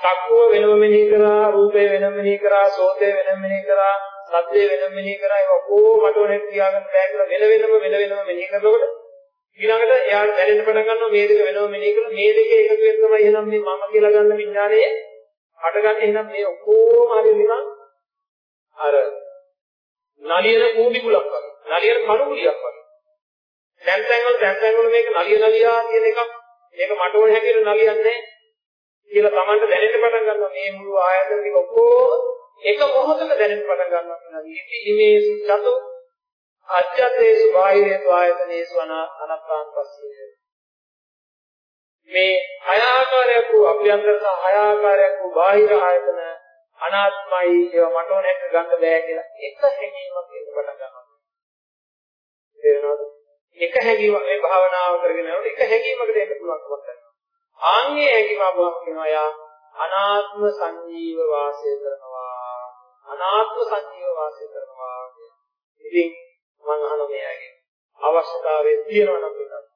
චක්කුව වෙනම මෙනෙහි කරා රූපේ වෙනම මෙනෙහි කරා සෝතේ වෙනම මෙනෙහි කරා සද්දේ වෙනම මෙනෙහි කරා ඒක ඔක්කොම මට ඕනේ තියාගන්න බෑ කියලා වෙන වෙනම වෙන වෙනම මෙනෙහි කරනකොට ඊළඟට එයාට දැනෙන්න පටන් ගන්නවා මේ දෙක වෙනම මෙනෙහි කරලා මේ දෙකේ එකතු වෙන තමයි එහෙනම් මේ මම කියලා ගන්න විඥානයේ හටගන්නේ එහෙනම් මේ ඔක්කොම හරි නිකන් අර නලියන කූඹි කුලක් වගේ. නලියන කණු කුලියක් වගේ. දැන් දැන් වල දැන් දැන් වල මේක නලිය නලියා කියන එකක් මේක මට ඕන හැටියට නලියන්නේ කියලා Tamanට දැනෙන්න පටන් ගන්නවා මේ මුළු ආයතන ටික ඔක්කොම එක මොහොතක දැනෙන්න පටන් ගන්නවා. ඉති ඉමේ චතු අජ්ජතේසු බාහිරේසු ආයතනේසු අනත්තාන් පස්සේ මේ හය ආකාරයක් වූ අභ්‍යන්තර සහ හය ආකාරයක් වූ බාහිර ආයතන අනාත්මයි ඒවා මට ඕනෙක ගන්න බෑ කියලා එක හැඟීමක් එන්න පටන් ගන්නවා. තේරෙනවද? එක හැඟීමක් මේ භාවනාව කරගෙන යනකොට එක හැඟීමකට එන්න පුළුවන්කමක් ගන්නවා. ආන්ගේ හැඟීම අපුවම කියනවා යා අනාත්ම සංජීව වාසය කරනවා. අනාත්ම සංජීව වාසය කරනවා. ඉතින් මම අහන මෙයාගේ අවශ්‍යතාවය තියෙනවා නම් පිටත්.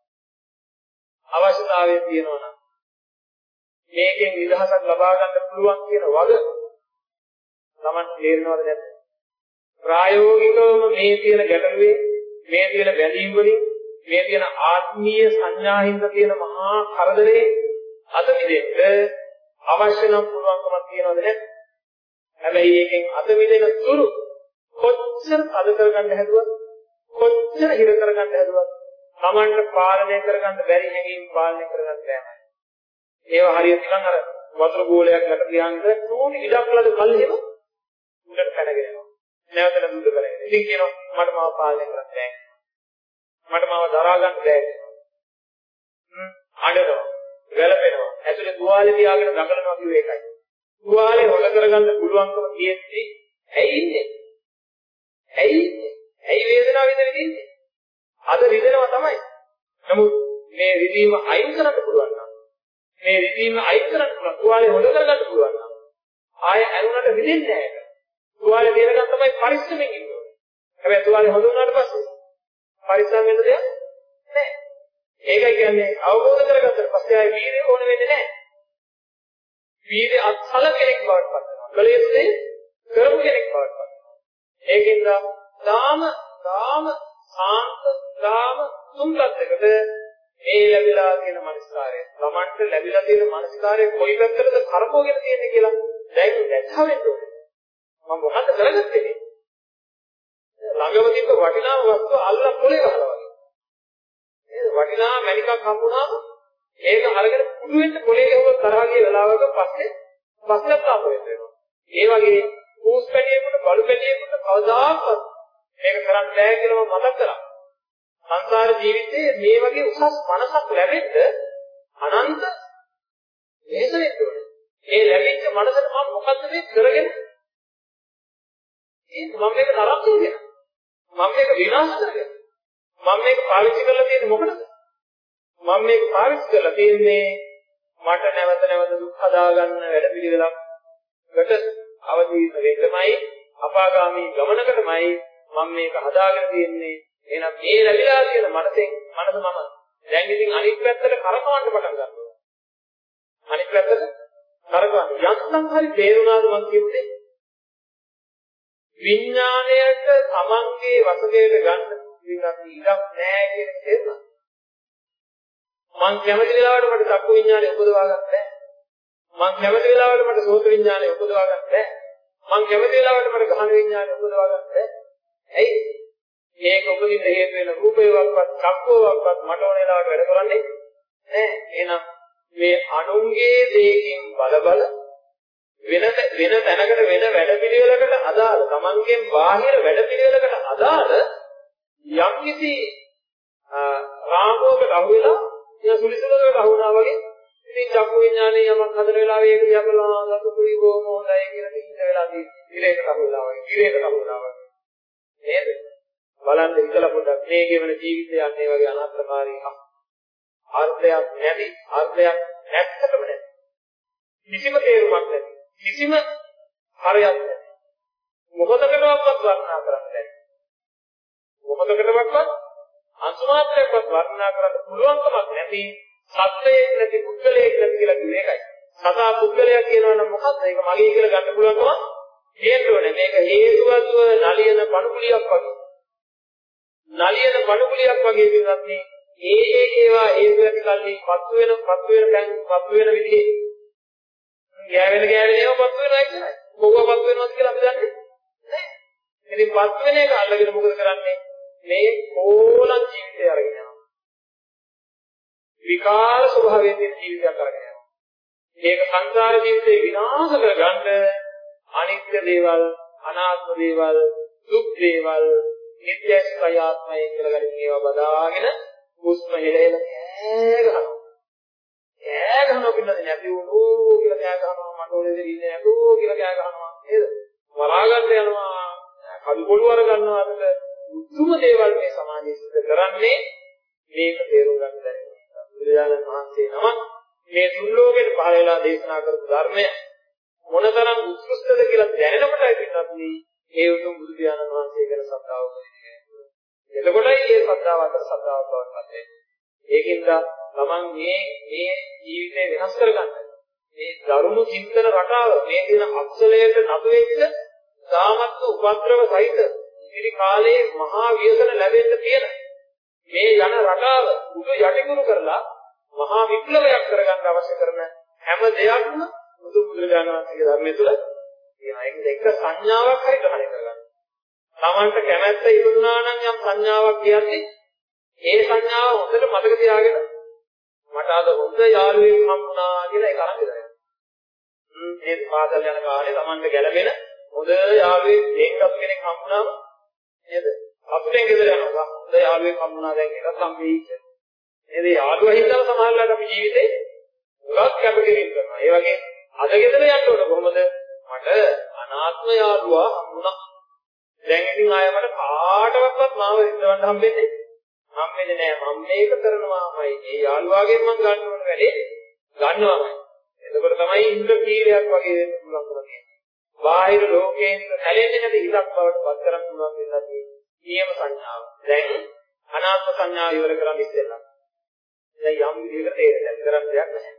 අවශ්‍යතාවය තියෙනවා නම් මේකෙන් නිදහසක් ලබා ගන්න පුළුවන් කියන වග Taman තේරෙනවද නැද්ද? ප්‍රායෝගිකවම මේ තියෙන ගැටලුවේ මේ තියෙන බැඳීම් වලින් මේ තියෙන ආත්මීය සංඥාහින්ද තියෙන මහා කරදරේ අද මිදෙන්න අවශ්‍ය නම් පුළුවන්කමක් තියනවද නැද්ද? හැබැයි ඒකෙන් අද මිදෙන තුරු කොච්චර අද කරගන්න හැදුවත් කොච්චර හිර කරගන්න හැදුවත් Tamanට පාලනය කරගන්න බැරි හැඟීම් පාලනය කරගන්න බෑ. ඒවා හරියට නිකන් අර වතුර ගෝලයක් යට තියන් තෝණි ඉඩක් ලද කල්හිම උඩට පැනගෙන යනවා. නැවත නැවත උඩ කරගෙන. ඉතින් කියනවා මට මාව පාලනය කරන්න බෑ. මට මාව දරා ගන්න බෑ. හ්ම් අඬනවා. වැළපෙනවා. ඇතුලේ තුවාලේ තියාගෙන දඟලනවා කිව්ව එකයි. තුවාලේ හොල කරගන්න පුළුවන්කම තියෙද්දි ඇයි ඉන්නේ? ඇයි ඉන්නේ? ඇයි වේදනාව විඳින්න ඉන්නේ? අද රිදෙනවා තමයි. නමුත් මේ රිදීම අයින් කරන්න පුළුවන් නම් මේ රිදීම අයින් කරන්න පුළුවන්. තුවාලේ හොල කරගන්න පුළුවන් නම් ආය ඇනුනට රිදෙන්නේ නැහැ. තුවාලේ දිනගන්න තමයි පරිස්සමෙන් ඉන්න ඕනේ. හැබැයි තුවාලේ හොඳ වුණාට පස්සේ පරිස්සම් වෙන්න දෙයක් නැහැ. ඒකයි කියන්නේ අවබෝධ කරගත්තට පස්සේ ආයේ වීර්ය ඕන වෙන්නේ නැහැ. වීර්ය අත්සල කෙනෙක් බවට පත් වෙනවා. කලයුත්තේ කරමු කෙනෙක් බවට පත් වෙනවා. ඒකින්ද තාම තාම සාන්ත තාම තුන්පත්යකට මේ ලැබිලා තියෙන මනස්කාරය. Tamanට ලැබිලා තියෙන මනස්කාරය කොයි පැත්තටද කරකවගෙන තියෙන්නේ කියලා දැන් දැක්වෙන්න ඕනේ. මම මොකද්ද කරගත්තේ? ළඟම තිබ්බ වටිනා වස්තුව අල්ල පොලේ ගහලා වගේ. නේද? වටිනා මණිකක් හම්බුනාම ඒක අරගෙන පුඩු වෙන්න පොලේ ගහුව තරහා ගිය වෙලාවක පස්සේ පස්සත්තාප වෙනවා. ඒ වගේ කූස් පැටියෙකුට බලු පැටියෙකුට කවදාකවත් මේක කරන්න බෑ කියලා මම මතක් කරා. සංසාර ජීවිතයේ මේ වගේ උසස් මනසක් ලැබෙන්න අනන්ත මේස වෙන්න ඕනේ. ඒ ලැබිච්ච මනසට මම මොකද්ද මේ කරගෙන මම මේක නරක කරගෙන මම මේක විනාශ කරගෙන මම මේක පාවිච්චි කරලා තියෙන්නේ මොකටද මම මේක පාවිච්චි කරලා තියෙන්නේ මට නැවත නැවත දුක් හදාගන්න වැඩ පිළිවෙලක් කට අවදි වෙන්නමයි අපාගාමී ගමනකටමයි මම මේක හදාගෙන තියෙන්නේ. එහෙනම් මේ ලැබිලා තියෙන මනසෙන් මනස මම දැන් ඉතින් අනිත් පැත්තට කරකවන්න පටන් ගන්නවා. අනිත් පැත්තට කරකවන්න. යන්තම් හරි තේරුණාද මම කියන්නේ විඥාණයට තමන්ගේ වශයෙන් ගන්න ඉඩක් නැහැ කියන තේරුණා. මං කැමති වෙලාවට මට චක්කු විඥානය උපදවා ගන්න බෑ. මං කැමති වෙලාවට මට සෝත විඥානය උපදවා ගන්න බෑ. මං කැමති වෙලාවට මට ගහන විඥානය උපදවා ගන්න බෑ. ඇයි? මේක උපදින්න හේතු වෙන රූපේවක්වත් චක්කෝවක්වත් මට ඕන වෙලාවට වැඩ කරන්නේ නෑ. එහෙනම් මේ අනුන්ගේ දෙයකින් බල බල වෙන වෙන තැනකට වෙන වැඩපිළිවෙලකට අදාළ Tamanගෙන් බාහිර වැඩපිළිවෙලකට අදාළ යම් කිසි රාමෝකට අහු වෙලා එයා සුලිසුලකට අහු වුණා වගේ ඉතින් චක්කු විඥානයේ යමක් හදන වෙලාවේ ඒක දිහා බලනවා ලකුකුයි බොහොම හොඳයි කියලා ඉන්න වෙලාව ඉරේකට අහු වෙලා වගේ ඉරේකට අහු වෙලා වගේ. නේද? බලන්න ඉතලා පොඩ්ඩක් මේ ගෙවන ජීවිතය අන්නේ වගේ අනාත්මකාරී අර්ථයක් නැති අර්ථයක් නැත්තටම නැති. කිසිම තේරුමක් නැති කිසිම හරයක් නැහැ. මොකදකටවත් වර්ණනා කරන්න බැහැ. මොකදකටවත් අංශු මාත්‍රයක්වත් වර්ණනා කරන්න පුළුවන්කමක් නැති සත්‍යයක් නැති පුද්ගලයෙක් නැති කියලා කියන එකයි. සදා පුද්ගලයා කියනවා නම් මොකක්ද? ඒක මගේ කියලා ගන්න පුළුවන්කමක් හේතුවනේ. මේක හේතුවත්ව නලියන පණුකුලියක් වගේ. නලියන පණුකුලියක් වගේ විදිහට මේ ඒ ඒ ඒවා හේතු ඇති කල්හි පත්තු වෙන පත්තු වෙන දැන් පත්තු වෙන විදිහේ ගෑවෙන ගෑවෙන ඒවා පත් වෙනවා කියයි. කොහොමද පත් වෙනවද කියලා අපි දන්නේ නැහැ. ඉතින් පත් වෙන එක අල්ලගෙන මොකද කරන්නේ? මේ ඕලං ජීවිතය අරගෙන යනවා. විකාර ස්වභාවයෙන් තියෙන ජීවිතයක් අරගෙන යනවා. මේක සංසාර ජීවිතේ විනාශ කරගන්න අනිත්‍ය දේවල්, අනාත්ම දේවල්, දුක් දේවල්, නිත්‍යයි සුඛයි ආත්මයි කියලා ගලින් ඒවා බදාගෙන හුස්ම හෙලෙල කෑ ගහනවා. කෑ ගහනවා පින්නද නැති වුණෝ කියලා කෑ ගහනවා මට ඕනේ දෙයක් ඉන්නේ නැතෝ කියලා කෑ ගහනවා නේද? මරා ගන්න යනවා කළු පොළු අර ගන්නවා අතට උතුම් දේවල් මේ සමාජයේ සිද්ධ කරන්නේ මේක තේරුම් ගන්න බැරි නිසා. බුදුරජාණන් වහන්සේ නමක් මේ දුර්ලෝකෙට පහළ වෙලා දේශනා කරපු ධර්මය මොනතරම් උත්කෘෂ්ඨද කියලා දැනෙනකොටයි පින්නත් මේ උතුම් බුදු පියාණන් වහන්සේ ගැන ශ්‍රද්ධාව කරන්නේ. එතකොටයි මේ ශ්‍රද්ධාව අතර ශ්‍රද්ධාව බවට පත් වෙන්නේ. ඒකින්ද තමන් මේ මේ ජීවිතේ වෙනස් කරගන්න. මේ ධර්ම චින්තන රටාව මේ දින අක්ෂලයට නතු වෙච්ච සාමත්ව උපද්‍රව සහිත ඉදිරි කාලයේ මහා ව්‍යසන ලැබෙන්න තියෙන මේ යන රටාව උඩ යටිකුරු කරලා මහා විප්ලවයක් කරගන්න අවශ්‍ය කරන හැම දෙයක්ම බුදු බුදුරජාණන් වහන්සේගේ ධර්මය තුළ තියෙනවා. ඒක එක සංඥාවක් හරි ග්‍රහණය කරගන්න. Tamanට කැමැත්ත ඉදුණා නම් යම් සංඥාවක් කියන්නේ ඒ සංඥාව හොඳට මතක තියාගෙන මට අද හොඳ යාළුවෙක් හම්බුණා කියලා ඒක අරන් ඉඳලා. හ්ම් මේ පාසල් යන කාලේ Tamanට ගැළපෙන හොඳ යාළුවෙක් දෙන්නත් කෙනෙක් හම්බුණාම නේද? අපිටෙන් ගෙදර යනවා. හොඳ යාළුවෙක් හම්බුණා දැන් එකක් සම්පීච්ච. නේද? යාළුවා හින්දාම සමහරවිට අපි ජීවිතේ උගක් කැපකිරීම කරනවා. ඒ වගේ අද ගෙදර යන්න ඕන කොහොමද? මට අනාත්ම යාළුවා හම්බුණා. දැන් ඉතින් ආය මට කාටවත් මාව හිතවන්න හම්බෙන්නේ හම්බෙන්නේ නෑ. මම මේක කරනවාමයි. ඒ යාළුවාගෙන් මම ගන්න ඕන වැඩේ ගන්නවාමයි. එතකොට තමයි ඉන්ද්‍ර කීලයක් වගේ වෙන්න පුළුවන්කම තියෙන්නේ. බාහිර ලෝකයෙන් හැලෙන්නේ නැති හිතක් බවට පත් කරන්න පුළුවන් වෙනදී නියම සංඥාව. දැන් අනාත්ම සංඥාව ඉවර කරන් ඉස්සෙල්ලා. දැන් යම් විදිහකට තේරෙන්න කරන්න දෙයක් නැහැ.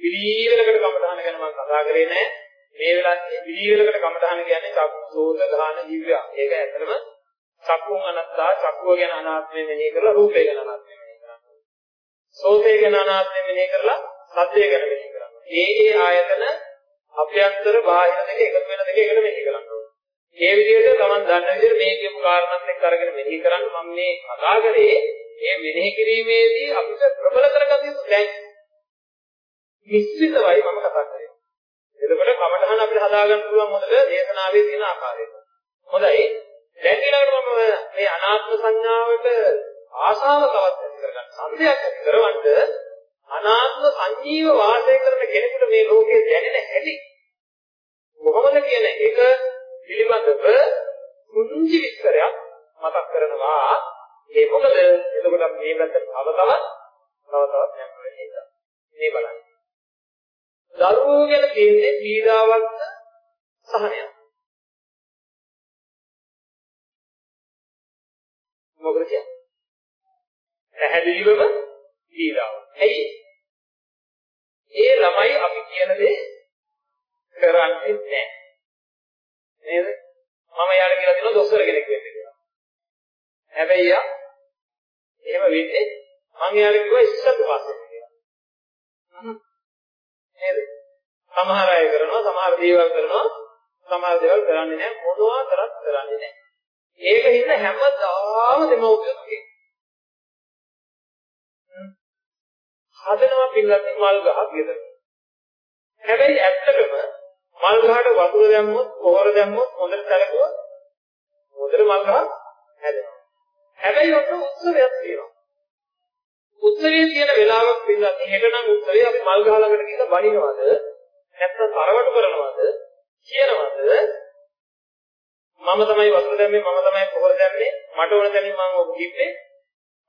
පිළිවෙලකට කමඨහන ගැන මම කතා කරේ නැහැ. මේ වෙලාවේ පිළිවෙලකට කමඨහන කියන්නේ චක්සෝත ගාන ජීවය. ඒක ඇත්තටම චක්කුන් අනත්තා චක්කුව ගැන අනාත්මය මෙනෙහි කරලා රූපය ගැන අනාත්මය මෙනෙහි කරනවා. සෝතේ ගැන අනාත්මය මෙනෙහි කරලා සද්දය ගැන මෙනෙහි කරනවා. මේ ඒ ආයතන අභ්‍යන්තර බාහිර දෙක එකතු වෙන දෙක එකට මෙනෙහි කරනවා. මේ විදිහට Taman දන්න විදිහට මේ කියපු කාරණාත් එක්ක අරගෙන මෙනෙහි කරන්න මම මේ කතා කරේ මේ මෙනෙහි කිරීමේදී අපිට ප්‍රබල කරගත යුතු දැන් නිශ්චිතවයි මම කතා කරේ. එතකොට කමඨහන අපිට හදාගන්න පුළුවන් හොඳට දේශනාවේ තියෙන ආකාරය. හොඳයි. දැන් ඊළඟට මම මේ අනාත්ම සංඥාවට ආශාව තවත් ඇති කරගන්න. සම්පයක් ඇති කරවන්න අනාත්ම සංජීව වාසය කරන කෙනෙකුට මේ ලෝකයේ දැනෙන හැටි කොහොමද කියන එක පිළිබඳව කුංචි විස්තරයක් මතක් කරනවා. ඒ මොකද එතකොට මේ පැත්ත තව තවත් තව තවත් යම් වෙන්නේ. මේ බලන්න. දරුවෝ ගැන කියන්නේ පීඩාවක් සහනයක්. මොකද කියන්නේ? පැහැදිලිවම පීඩාව. ඇයි? ඒ ළමයි අපි කියන දේ කරන්නේ නැහැ. නේද? මම යාට කියලා දෙනවා දොස්තර කෙනෙක් වෙන්න කියලා. හැබැයි යා එහෙම වෙන්නේ මම යාට කිව්වා ඉස්සත් පාසෙ කියලා. නේද? සමහර අය කරනවා සමහර දේවල් කරනවා සමහර දේවල් කරන්නේ නැහැ මොනවා කරත් කරන්නේ නැහැ. ඒක හින්දා හැමදාම දෙමව්පියෝ කියනවා. හදනවා පිළිගත් මල් ගහක් ගෙදර. හැබැයි ඇත්තටම මල් ගහට වතුර දැම්මොත්, පොහොර දැම්මොත්, හොඳට සැලකුවොත් හොඳට මල් ගහ හැදෙනවා. හැබැයි ඔන්න උත්සවයක් තියෙනවා. උත්සවයේ තියෙන වෙලාවක් පිළිබඳ හෙටනම් උත්සවයේ අපි මල් ගහ ළඟට ගිහින් බණිනවද? නැත්නම් තරවටු කරනවද? කියනවද? මම තමයි වතුර දැම්මේ මම තමයි පොහොර දැම්මේ මට ඕන දැනින් මම ඔබ කිව්වේ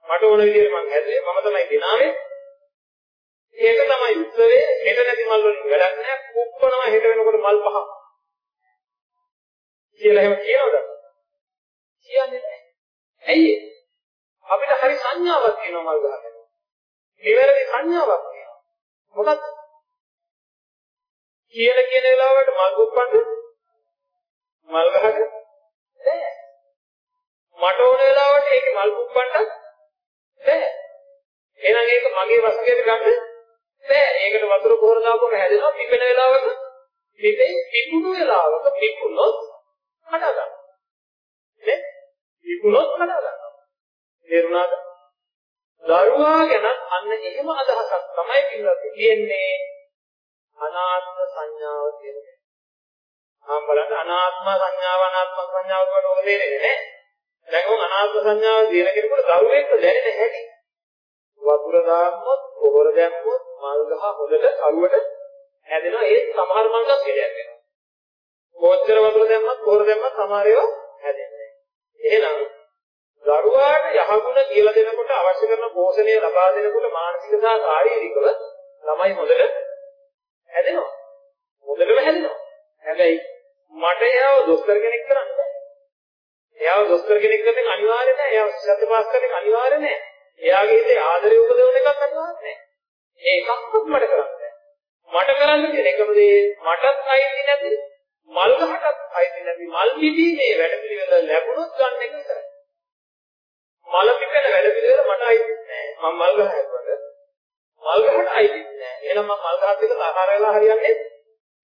මට ඕන විදිහට මම හැදුවේ මම තමයි දිනාවේ ඒක තමයි උත්සවයේ හෙට නැති මල් වලින් වැඩක් නැහැ. කුප්පනවා හෙට වෙනකොට මල් පහ කියලා එහෙම කියනවද? කියන්නේ නැහැ. ඇයි අපිට හරි සංඥාවක් තියෙනවා මල් ගහගෙන. නිවැරදි සංඥාවක් තියෙනවා. මොකක්ද? කියන කියන වෙලාවට මල් කුප්පන්න? මල් ගහගෙන බෑ. මට ඕන වෙලාවට ඒක මල් පුප්පන්න බෑ. එහෙනම් ඒක මගේ වශයෙන් ගන්න බෑ. ඒකට වතුර පොහොර දාපුවම හැදෙනවා පිපෙන වෙලාවක පිපේ පිපුණු වෙලාවක පිපුණොත් හදා ගන්න. නේ? පිපුණොත් හදා ගන්න. තේරුණාද? දරුවා ගැන අන්න එහෙම අදහසක් තමයි පිළිවෙත් තියෙන්නේ අනාත්ම සංඥාව කියන්නේ. මම බලන්න අනාත්ම සංඥාව අනාත්ම සංඥාව වලට ඔබ තේරෙන්නේ නැහැ. දැන් උන් අනාත්ම සංඥාව දින කෙනෙකුට දරුවෙක් දැනෙන හැටි. වතුර දාන්නොත්, පොහොර දැම්මොත්, මල් ගහ හොදට අරුවට හැදෙනවා. ඒත් සමහර මල් ගස් ගෙඩයක් වෙනවා. කොච්චර වතුර දැම්මත්, පොහොර දැම්මත් සමහර ඒවා හැදෙන්නේ නැහැ. එහෙනම් දරුවාට යහගුණ කියලා දෙනකොට අවශ්‍ය කරන පෝෂණය ලබා දෙනකොට මානසික සහ ශාරීරිකව ළමයි හොඳට හැදෙනවා. හොඳටම හැදෙනවා. හැබැයි මට එයාව දොස්තර කෙනෙක් කරන්න බෑ. එයාව දොස්තර කෙනෙක් කරන්න අනිවාර්ය නෑ. එයාව ශිෂ්‍යත්ව පාස් කරන්න අනිවාර්ය නෑ. එයාගේ හිතේ ආදරය උපදවන එකක් අනිවාර්ය නෑ. ඒ එකක්වත් මට කරන්න බෑ. මට කරන්න තියෙන එකම දේ මටත් අයිති නැති මල් ගහටත් අයිති නැති මල් පිපීමේ වැඩ පිළිවෙල ලැබුණොත් ගන්න එක විතරයි. මල පිපෙන වැඩ පිළිවෙල මට අයිති නෑ. මම මල් ගහ හැදුවට මල් ගහට අයිති නෑ. එහෙනම් මම මල් ගහත් එක්ක සාහාර වෙලා හරියන්නේ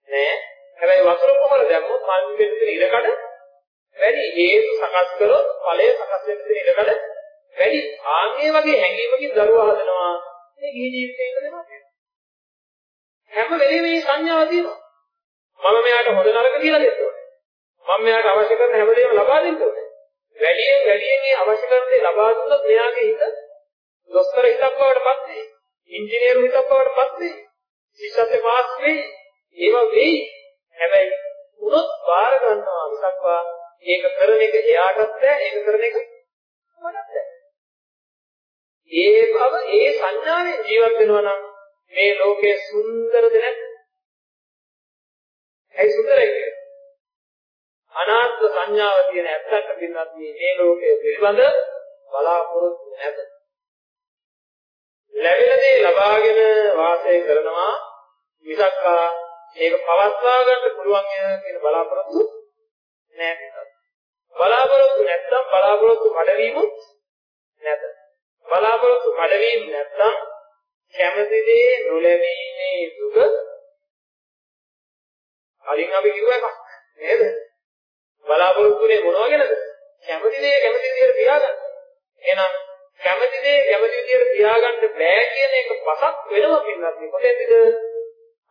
නෑ. හැබැයි වතුර කොහොමද දැම්මොත් මල් පිපෙන්න තියෙන ඉඩකඩ වැඩි හේතු සකස් කරොත් ඵලය සකස් වෙන්න තියෙන ඉඩකඩ වැඩි. ආන්ගේ වගේ හැඟීමකින් දරුවා හදනවා. මේ ගිහි ජීවිතේ ඉන්න දෙනවා. හැම වෙලේම මේ සංඥාව තියෙනවා. මම මෙයාට හොඳ නරක කියලා දෙන්න ඕනේ. මම මෙයාට අවශ්‍ය කරන හැම දෙයක්ම ලබා දෙන්න ඕනේ. වැඩියෙන් වැඩියෙන් මේ අවශ්‍ය කරන දේ ලබා දුන්නොත් මෙයාගේ හිත දොස්තර හිතක් බවට පත් වෙයි. ඉංජිනේරු හිතක් බවට පත් වෙයි. ශිෂ්‍යත්ව පාස් වෙයි. ඒවා වෙයි. හැබැයි උනොත් බාර ගන්නවා මිසක්වා ඒක කරන එක එයාටත් බෑ ඒක කරන එක මටත් බෑ. ඒ බව ඒ සංඥාවෙන් ජීවත් වෙනවා නම් මේ ලෝකයේ සුන්දරද නැද්ද? ඇයි සුන්දරයි කියන්නේ? අනාත්ම සංඥාව කියන ඇත්තට පින්නත් මේ ලෝකයේ පිළිබඳ බලාපොරොත්තු නැත. ලැබෙන දේ ලබාගෙන වාසය කරනවා මිසක්කා ඒක පවත්වා ගන්න පුළුවන් කියන බලාපොරොත්තු නැහැ. බලාපොරොත්තු නැත්නම් බලාපොරොත්තු කඩවීමුත් නැත. බලාපොරොත්තු කඩවීම නැත්නම් කැමති දේ නොලැබීමේ දුක කලින් අපි කිව්ව එකක් නේද? බලාපොරොත්තුනේ මොනවා ගැනද? කැමති දේ කැමති විදිහට තියාගන්න. එහෙනම් කැමති දේ කැමති විදිහට තියාගන්න බෑ කියන එක පසක් වෙනවා පින්නත් කොහෙන්ද?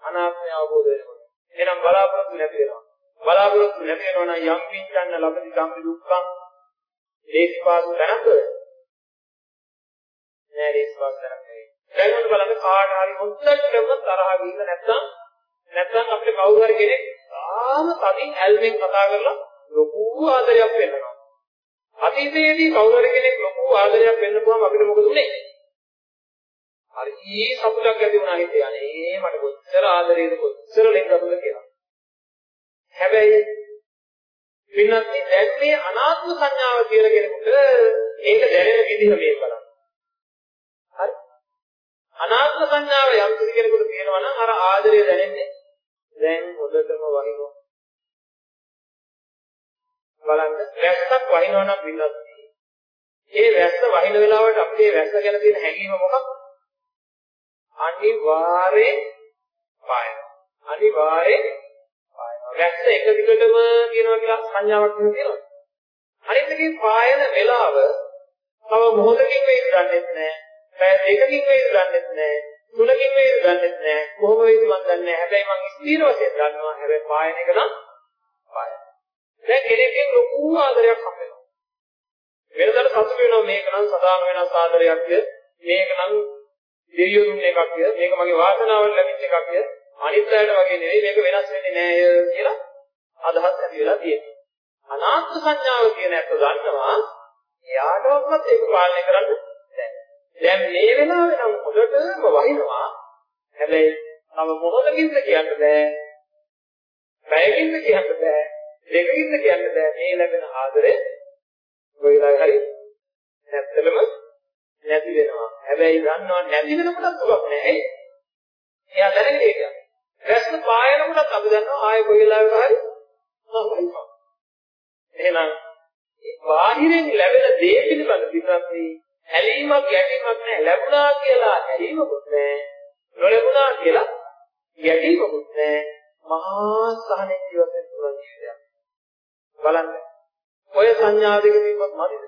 අනාත්මය අවබෝධ වෙනකොට. එහෙනම් බලාපොරොත්තු නැති වෙනවා. බලාපොරොත්තු නැති වෙනවා නම් යම් පින්චන්න ලබති සම්පි දුක්ඛං දේශපාසු දැනක නෑ දේශපාසු දැනක නෙවෙයි. දැන් බලන්න කාට හරි හොද්දටම තරහ ගිහින් නැත්නම් නැත්නම් අපිට කවුරු හරි කෙනෙක් තාම තදින් ඇල්මෙන් කතා කරලා ලොකු ආදරයක් වෙන්නවා. අතීතයේදී කවුරු හරි කෙනෙක් ලොකු ආදරයක් වෙන්නපුවම අපිට මොකද උනේ? හරි සතුටක් ඇති වුණා හිතේ. අනේ මට කොච්චර ආදරේද කොච්චර ලෙන්ගතුද කියලා. හැබැයි පින්නත් දැන් මේ අනාත්ම සංඥාව කියලා කෙනෙකුට ඒක දැනෙන විදිහ මේ බලන්න. හරි. අනාත්ම සංඥාව යම් කෙනෙකුට තියෙනවා නම් අර ආදරය දැනෙන්නේ දැන් හොඳටම වහිනවා. බලන්න වැස්සක් වහිනවා නම් පින්නත් ඒ වැස්ස වහින වෙලාවට අපේ වැස්ස ගැන තියෙන හැඟීම මොකක්ද? අනිවාර්යෙන් පායනවා. අනිවාර්යෙන් පායනවා. වැස්ස එක දිගටම කියනවා කියලා සංඥාවක් තියෙනවා. අනිත් එකේ පායන වෙලාව තව මොහොතකින් වෙයිද දන්නේ නැහැ. පැය දෙකකින් වෙයිද දන්නේ නැහැ. තුනකින් වෙයිද දන්නේ නැහැ. කොහොම වෙයිද මන් දන්නේ නැහැ. හැබැයි මං ස්ථීර වශයෙන් දන්නවා. හැබැයි පායන එක නම් පායන. දැන් කෙනෙක්ගෙන් ලොකු ආදරයක් හම්බ වෙනවා. වෙනදාට සතුට වෙනවා මේක නම් සදාන වෙනස් ආදරයක්ද මේක නම් දෙවියෝ දුන්න එකක්ද මේක මගේ වාසනාවෙන් ලැබිච්ච එකක්ද අනිත් අයට වගේ නෙවෙයි මේක වෙනස් වෙන්නේ නෑය කියලා අදහස් ඇති වෙලා තියෙනවා අනාත්ම සංඥාව කියන එක ගන්නවා එයාටවත් ඒක පාලනය කරන්න දැන් මේ වෙලාවේ නම් හොඳටම වහිනවා හැබැයි තව මොහොතකින්ද කියන්න බෑ පැයකින්ද කියන්න බෑ දෙකකින්ද කියන්න බෑ මේ ලැබෙන ආදරය කොයිලා හරි නැත්තලම නැති වෙනවා. හැබැයි දන්නවා නැති වෙනකොටත් දුකක් නැහැ. එයා දැනගෙන ඒක. රැස්න පායනකොටත් අපි දන්නවා ආයෙ කොයි වෙලාවක හරි හම්බෙනවා. එහෙනම් බාහිරින් ලැබෙන දේ පිළිබඳ පිටරත්නි ඇලීමක් ගැටීමක් නැහැ. ලැබුණා කියලා ඇලීමකුත් නැහැ. නොලැබුණා කියලා ගැටීමකුත් නැහැ. මහා සහනෙන් ජීවත් වෙන්න පුළුවන් ජීවිතයක්. බලන්න. ඔය සංඥා දෙක තිබ්බත් මදිද?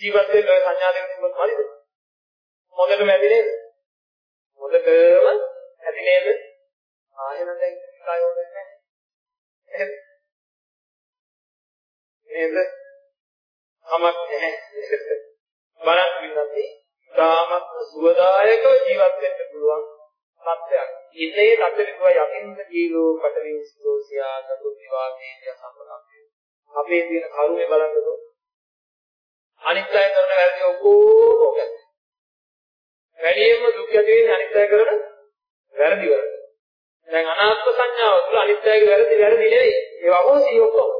ජීවත් වෙන්න ඔය සංඥා දෙක තිබ්බත් හරිද? හොඳටම ඇති නේද? හොඳටම ඇති නේද? ආයෙම දැන් කය ඕනේ නැහැ. නේද? කමක් නැහැ. බලන්න පින්නත් තාමත් සුවදායකව ජීවත් වෙන්න පුළුවන් සත්‍යයක්. ඉන්නේ තත්ත්වෙකුව යකින්ද ජීවෝ පටවින් සෝසියා නතු විවාදේ සම්පතක්. අපේ තියෙන කරුණේ බලන්නකෝ. අනිත් අය කරන වැරදි ඔක්කොම ඔක. වැඩියෙන්ම දුක් ඇති වෙන්නේ අනිත් අය කරන වැරදි වලට. දැන් අනාත්ම සංඥාව තුළ අනිත් අයගේ වැරදි වැරදි නෙවෙයි. ඒවා අහෝසි ඔක්කොම.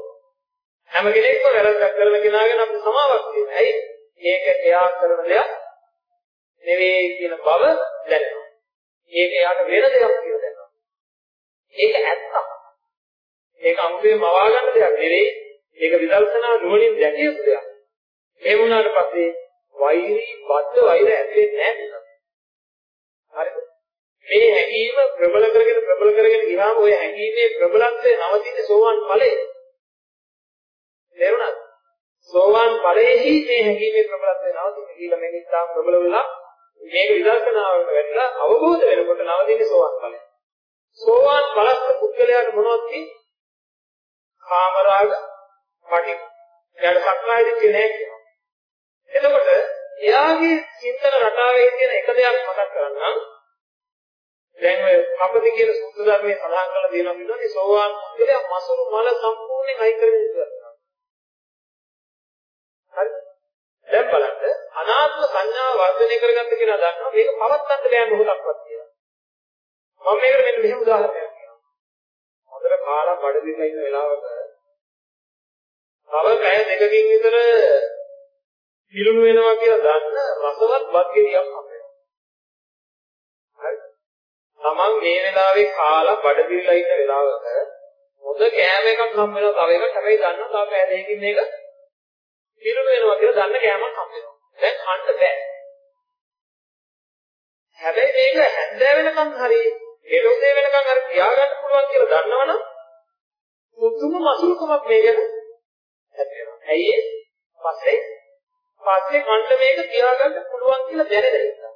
හැම කෙනෙක්ම වැරද්දක් කරන කෙනාගෙන අපිට සමාවක් තියෙනවා. ඇයි? මේක එයා කරන දෙයක් නෙවෙයි කියන බව දැනෙනවා. ඒක එයාට වෙන දෙයක් කියලා දැනෙනවා. ඒක ඇත්තක්. ඒක අමුතුවෙන් මවා ගන්න දෙයක් නෙවෙයි. ඒක විදර්ශනා නුවණින් දැකිය යුතු දෙයක්. ඒ වුණාට පස්සේ වෛරී බද්ධ වෛර ඇති වෙන්නේ නැහැ. හරිද? මේ හැඟීම ප්‍රබල කරගෙන ප්‍රබල කරගෙන ගියාම ওই හැඟීමේ ප්‍රබලත්වය නවතින්නේ සෝවාන් ඵලයේ. තේරුණාද? සෝවාන් ඵලයේහි මේ හැඟීමේ ප්‍රබලත්වය නවතින්නේ කියලා මෙන්න ඉතාම ප්‍රබල වෙලා මේක විදර්ශනාවට වැටලා අවබෝධ වෙනකොට නවතින්නේ සෝවාන් ඵලය. සෝවාන් ඵලස්ස පුද්ගලයාට මොනවද තියෙන්නේ? කාමරාග, පටි. එයාට සක්කාය දිට්ඨිය නැහැ කියනවා. එතකොට එයාගේ චින්තන රටාවේ තියෙන එක දෙයක් මතක් කරගන්න. දැන් ඔය කපති කියන සූත්‍ර ධර්මයේ සඳහන් කරලා තියෙනවා විදිහට සෝවාන් පුද්ගලයා මසුරු මල සම්පූර්ණයෙන් අයින් කරගෙන ඉන්නවා. හරි? දැන් බලන්න අනාත්ම සංඥාව වර්ධනය කරගත්ත කෙනා දන්නවා මේක පවත්වන්න බෑ මොහොතක්වත් කියලා. මම මේකට මෙන්න මෙහෙම උදාහරණයක් කියනවා. හොඳට කාලා බඩ දෙන්න ඉන්න වෙලාවක තව පැය දෙකකින් විතර පිළුණු වෙනවා කියලා දන්න රසවත් බත් ගෙඩියක් හම්බෙනවා. හරි. Taman මේ වෙලාවේ කාලා බඩ පිරලා ඉන්න වෙලාවක හොඳ කෑම එකක් හම්බ වෙනවා තව එකක් හැබැයි දන්නවා තව පැය දෙකකින් මේක පිළුණු වෙනවා කියලා දන්න කෑමක් හම්බ වෙනවා. දැන් කන්න බෑ. හැබැයි මේක හැන්දෑ වෙනකන් හරි එළොදේ වෙනකන් හරි තියාගන්න පුළුවන් කියලා දන්නවනම් මුතුම මසුරුකමක් මේකට ඇති වෙනවා. ඇයි ඒ? පස්සේ පස්සේ කන්න මේක තියාගන්න පුළුවන් කියලා දැනෙන නිසා.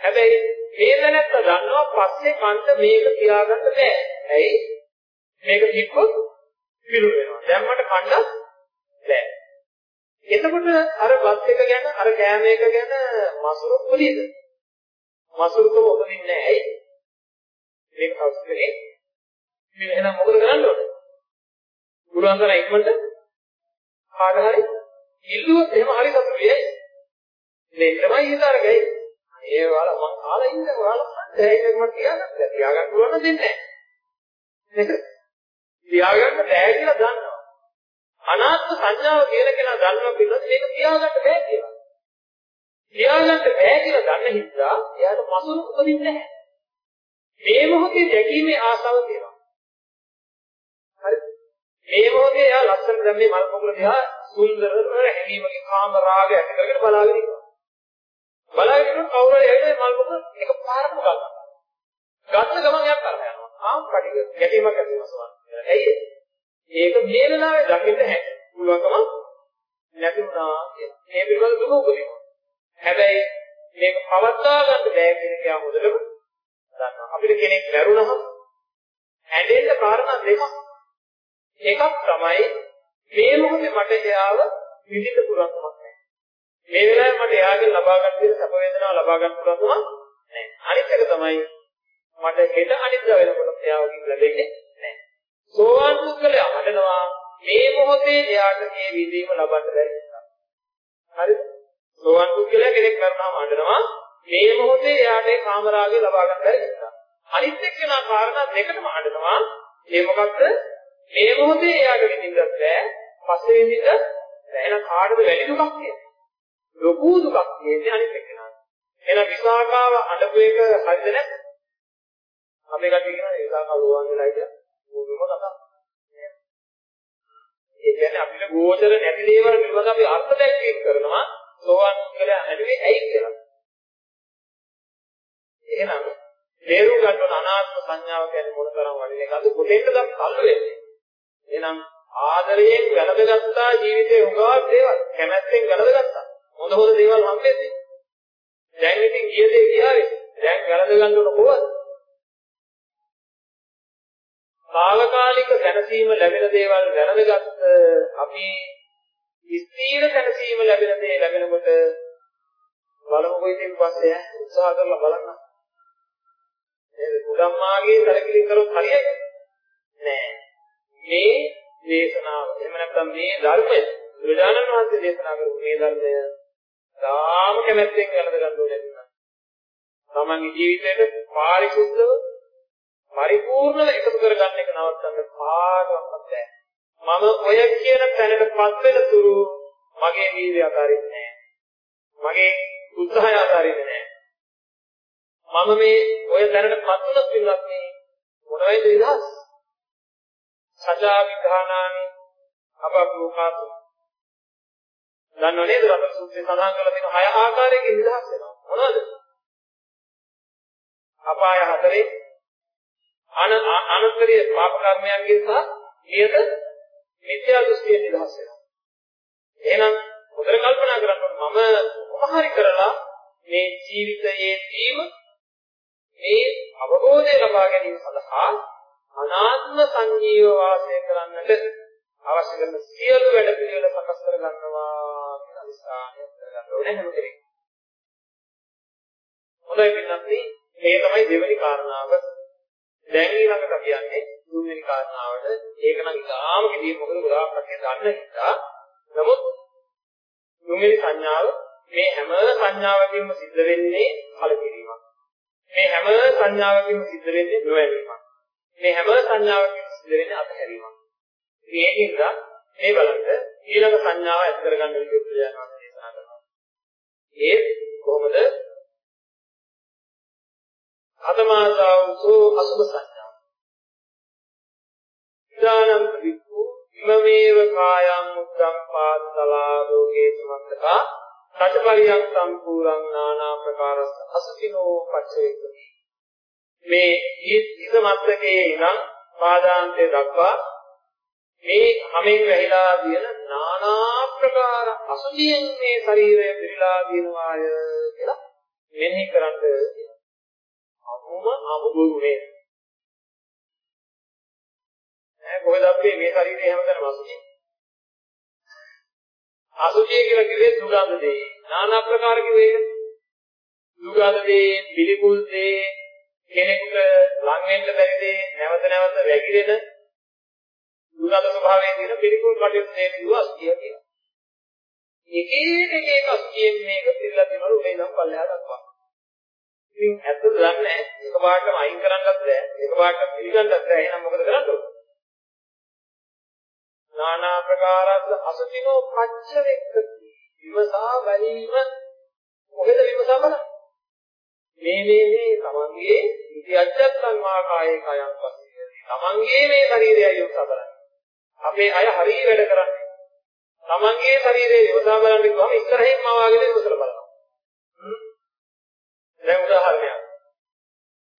හැබැයි මේ දැනත්ත දන්නවා පස්සේ කන්න මේක තියාගන්න බෑ. ඇයි? මේක කිව්වොත් පිළු වෙනවා. දැන් මට කන්න බෑ. එතකොට අර බත් එක ගැන අර කෑම එක ගැන මසුරුක් වලිද? මසුරුකම උපදින්නේ නැහැ. ඇයි? මේක අවශ්‍යනේ. මේ එහෙනම් මොකද කරන්න ඕනේ? ගුරුන්තර ඉක්මනට කාට හරි ඉල්ලුවොත් එහෙම හරි සතුටු වෙයි. මේ තමයි හිතාරගයි. ඒ වල මං කාලා ඉන්න ඔයාලා ඒක මම තියාගත්තා. තියාගන්න පුළුවන් නම් දෙන්නේ නැහැ. තියාගන්න බෑ කියලා දන්නවා. අනාත්ම සංඥාව කියන කෙනා දන්නවා පිළිබඳ මේක තියාගන්න බෑ කියලා. තියාගන්න බෑ කියලා දන්න හින්දා එයාට මසුරු උපදින්නේ නැහැ. මේ මොහොතේ දැකීමේ ආසාව තියෙනවා. හරි. මේ මොහොතේ එයා ලස්සන දැන් මේ මල් පොකුර දිහා සුන්දර හැඟීමකින් කාම රාගය ඇති කරගෙන බලාගෙන ඉන්නවා. බලාගෙන ඉන්න කවුරු හරි ඇවිල්ලා මල් පොකුර එක පාරම ගන්නවා. ගන්න ගමන් එයා කරලා යනවා. ආම් කඩිය ගැටීමක් ඇති වෙනවා. ඇයි ඒක මේ වෙලාවේ දකින්න හැකියි. පුළුවන්කම නැති වුණා කියලා. මේ පිළිබඳ දුක උපදිනවා. හැබැයි මේක පවත්වා ගන්න බෑ කියන එක යා හොඳටම දන්නවා. අපිට කෙනෙක් මැරුණහම ඇඬෙන්න කාරණා දෙකක්. එකක් තමයි මේ මොහොතේ මට එයාව විඳින්න පුළුවන් කමක් නැහැ. මේ වෙලාවේ මට එයාගෙන් ලබා ගන්න තියෙන සැප වේදනාව ලබා ගන්න පුළුවන් කමක් නැහැ. අනිත් එක තමයි මට හෙට අනිද්දා වෙනකොට එයාගෙන් ලැබෙන්නේ නැහැ. සෝවාන් පුද්ගලයා හදනවා මේ මොහොතේ එයාට මේ විඳීම ලබන්න බැරි නිසා. හරිද? සෝවාන් පුද්ගලයා කෙනෙක් කරනවාම හදනවා මේ මොහොතේ එයාට ඒ කාමරාගය ලබා ගන්න බැරි නිසා. අනිත් එක්කෙනා කාරණා දෙකටම හදනවා ඒ මොකක්ද? මේ මොහොතේ එයාට විඳින්නත් බෑ පස්සේ විඳින්න එහෙනම් කාටද වැඩි දුකක් තියෙන්නේ? ලොකු දුකක් තියෙන්නේ අනිත් එක්කෙනාට. එහෙනම් විසාකාව අඬපු එක හරිද නැද්ද? අපේ කට්ටිය කියනවා විසාකාව ලෝවන් වෙලා ඉතින් මොනම කතාවක්. ඒ කියන්නේ අපිට ගෝචර නැති දේවල් පිළිබඳව අපි අර්ථ දැක්වීම කරනවා සෝවන් කියලා ඇඬුවේ ඇයි කියලා. එහෙනම් තේරුම් ගන්න ඕන අනාත්ම සංඥාව කියන්නේ මොන තරම් වටින එකද කොතෙන්ද අපි තල්ලු වෙන්නේ. එහෙනම් ආදරයෙන් වැළඳගත්තා ජීවිතේ උගාවක් දේවල් කැමැත්තෙන් වැළඳගත්තා. හොඳ හොඳ දේවල් හම්බෙන්නේ. දැන් ඉතින් ගිය දේ ගියාවේ. දැන් වැළඳ ගන්න ඕන කොහොමද? తాවකාලික දැනසීම ලැබෙන දේවල් වැළඳගත් අපි ස්ථීර දැනසීම ලැබෙන දේ ලැබෙනකොට බලමුකෝ ඉතින් පස්සේ උත්සාහ කරලා බලන්න. නේද? උඩම්මාගේ සැලකිලි කරොත් හරියයි. නෑ. මේ දේශනාව එහෙම නැත්නම් මේ ධර්මය බුදුරජාණන් වහන්සේ දේශනා කරපු මේ ධර්මය තාම කැමැත්තෙන් ගලඳ ගන්න ඕනේ නේද? තමන්ගේ ජීවිතේට පාරිශුද්ධව පරිපූර්ණව එකතු කරගන්න එක නවත්තන්න කාටවත් බැහැ. මම ඔය කියන තැනටපත් වෙන තුරු මගේ වීර්යය අතාරින්නේ නැහැ. මගේ උත්සාහය අතාරින්නේ නැහැ. මම මේ ඔය දැනටපත් වුණත් වින්නත් මේ මොනවයිද විලාස? සජා විධානානි අපබ්‍රෝකාතු. දන්නව නේද රතන සූත්‍රයේ සඳහන් කරලා තියෙන හය ආකාරයකින් නිදහස් වෙනවා. මොනවද? අපාය හතරේ අන අනත්තරීය පාප කර්මයන්ගෙන් සහ නියත මිත්‍යා දෘෂ්ටියෙන් නිදහස් වෙනවා. එහෙනම් හොඳට කල්පනා කරන්න මම කොහොමhari කරලා මේ ජීවිතයේ තීම මේ අවබෝධය ලබා ගැනීම සඳහා අනාත්ම සංජීව වාසය කරන්නට අවශ්‍ය කරන සියලු වැඩ පිළිවෙල සකස් කර ගන්නවා කියන අදිස්ථානය කරගන්න ඕනේ හැම කෙනෙක්. හොඳයි පින්නත් මේ තමයි දෙවෙනි කාරණාව. දැන් ඊළඟට කියන්නේ තුන්වෙනි කාරණාවට ඒක නම් ඉතාම කෙටි මොකද ගොඩාක් කටිය දන්න නිසා නමුත් තුන්වෙනි සංඥාව මේ හැම සංඥාවකින්ම සිද්ධ වෙන්නේ කලකිරීමක්. මේ හැම සංඥාවකින්ම සිද්ධ වෙන්නේ නොවැළීමක්. මේ හැම සංඥාවකින්ම සිද්ධ වෙන්නේ අත්හැරීමක්. ඒකින්ද මේ බලන්න ඊළඟ සංඥාව ඇති කරගන්න විදිහ බුදුරජාණන් වහන්සේ දේශනා කරනවා. ඒ කොහොමද? අතමාසාවසෝ අසුභ සංඥා. ඉදානම් වික්ඛු ඉමමේව කායං උද්දම් පාදතලා ලෝකේ සමත්තකා සත්පරියං සම්පූර්ණ නානා ප්‍රකාරස් අසුකිනෝ පච්චේකති මේ ඉද මත්තකේ ඉඳන් පාදාන්තය දක්වා මේ හැමෙන් වැහිලා තියෙන নানা ප්‍රකාර අසුචියෙන් මේ ශරීරය පිරීලා දිනවාය කියලා මෙනෙහි කරන්න අමුම අමුගුරුනේ ඈ කොහෙද අපේ මේ ශරීරය හැමතැනම අසුචි. අසුචි කියලා කිව්වේ දුගඳ දේ. নানা ආකාර කිව්වේ. දුගඳ දේ, පිළිකුල් දේ, කෙනෙකුට ලං වෙන්න බැරි දේ නැවත නැවත වැగిරෙන දුගඳ ස්වභාවයේ තියෙන පිළිකුල් කටයුතු මේ කිව්වා අසුචිය කියලා. එකේට එක එක අසුචියෙන් මේක පිළිලා දෙනවලු මේ නම් පල්ලෙහා දක්වා. ඉතින් ඇත්තද දන්නේ නැහැ. එකපාරටම අයින් කරන්නත් බෑ. එකපාරටම පිළිගන්නත් බෑ. එහෙනම් මොකද කරන්නේ? නානා ප්‍රකාරස්ස අසතිනෝ පච්ච වෙක්කති. විමසා බැලීම කොහෙද විමසා බලන්නේ? මේ මේ මේ තමන්ගේ ඉති අජත්තං මා කායේ කයං පස්සේ. තමන්ගේ මේ ශරීරයයි විමසා බලන්නේ. අපේ අය හරිය වැඩ කරන්නේ. තමන්ගේ ශරීරයේ යොදා බලන්න කිව්වම ඉස්සරහින් මවාගෙන ඉස්සර බලනවා. දැන් උදාහරණයක්.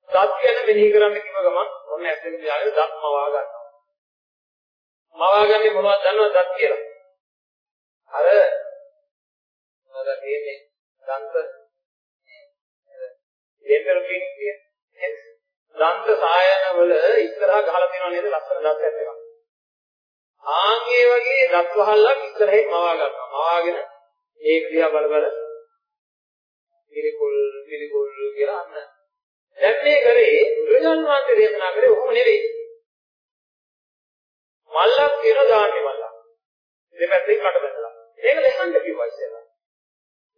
දත් ගැන මෙනෙහි කරන්න කිව්ව ගමන් ඔන්න ඇත්තටම යාගේ දත් මවා ගන්නවා. මවාගන්නේ මොනවද දන්නවද දත් කියලා? අර මොනවද කියන්නේ දන්ත දෙන්තර කියන්නේ දන්ත සායන වල ඉස්සරහා ගහලා තියෙනව නේද ලස්සන දත් ඇත්තේ. ආන්ගේ වගේ දත් වහල්ලක් ඉස්සරහින් මවා ගන්නවා. මවාගෙන ඒක දිහා බල බල පිළිකුල් පිළිකුල් කියලා අන්න. දැන් මේ කරේ බුදුරජාණන් වහන්සේ දේශනා කරේ ඔහොම නෙවෙයි. මල්ලක් කියන දාන්නේ මල්ලක්. දෙපැත්තෙන් කට බැලලා. ඒක ලෙහන්න කිව්වා ඉස්සෙල්ලා.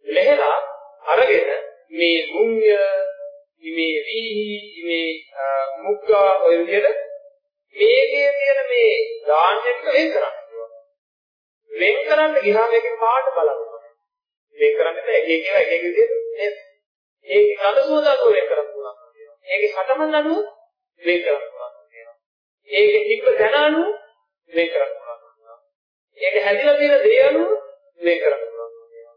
ලෙහලා අරගෙන මේ මුංය, ඉමේ වීහි, ඉමේ මුග්ගා ඔය විදිහට මේකේ තියෙන මේ ධාන්‍ය ටික වෙන් කරන්න ඕන. වෙන් කරන්න ගියාම මේකේ පාට බලන්න ඕන. වෙන් කරන්න බෑ එක එක එක එක විදිහට නේද? ඒකේ කලසෝදාක වෙන් කරන්න පුළුවන්. ඒකේ සටමන් අනුව වෙන් කරන්න පුළුවන්. ඒකේ තිබ්බ දැන අනුව වෙන් කරන්න පුළුවන්. ඒකේ හැදිලා තියෙන දේ අනුව වෙන් කරන්න පුළුවන්.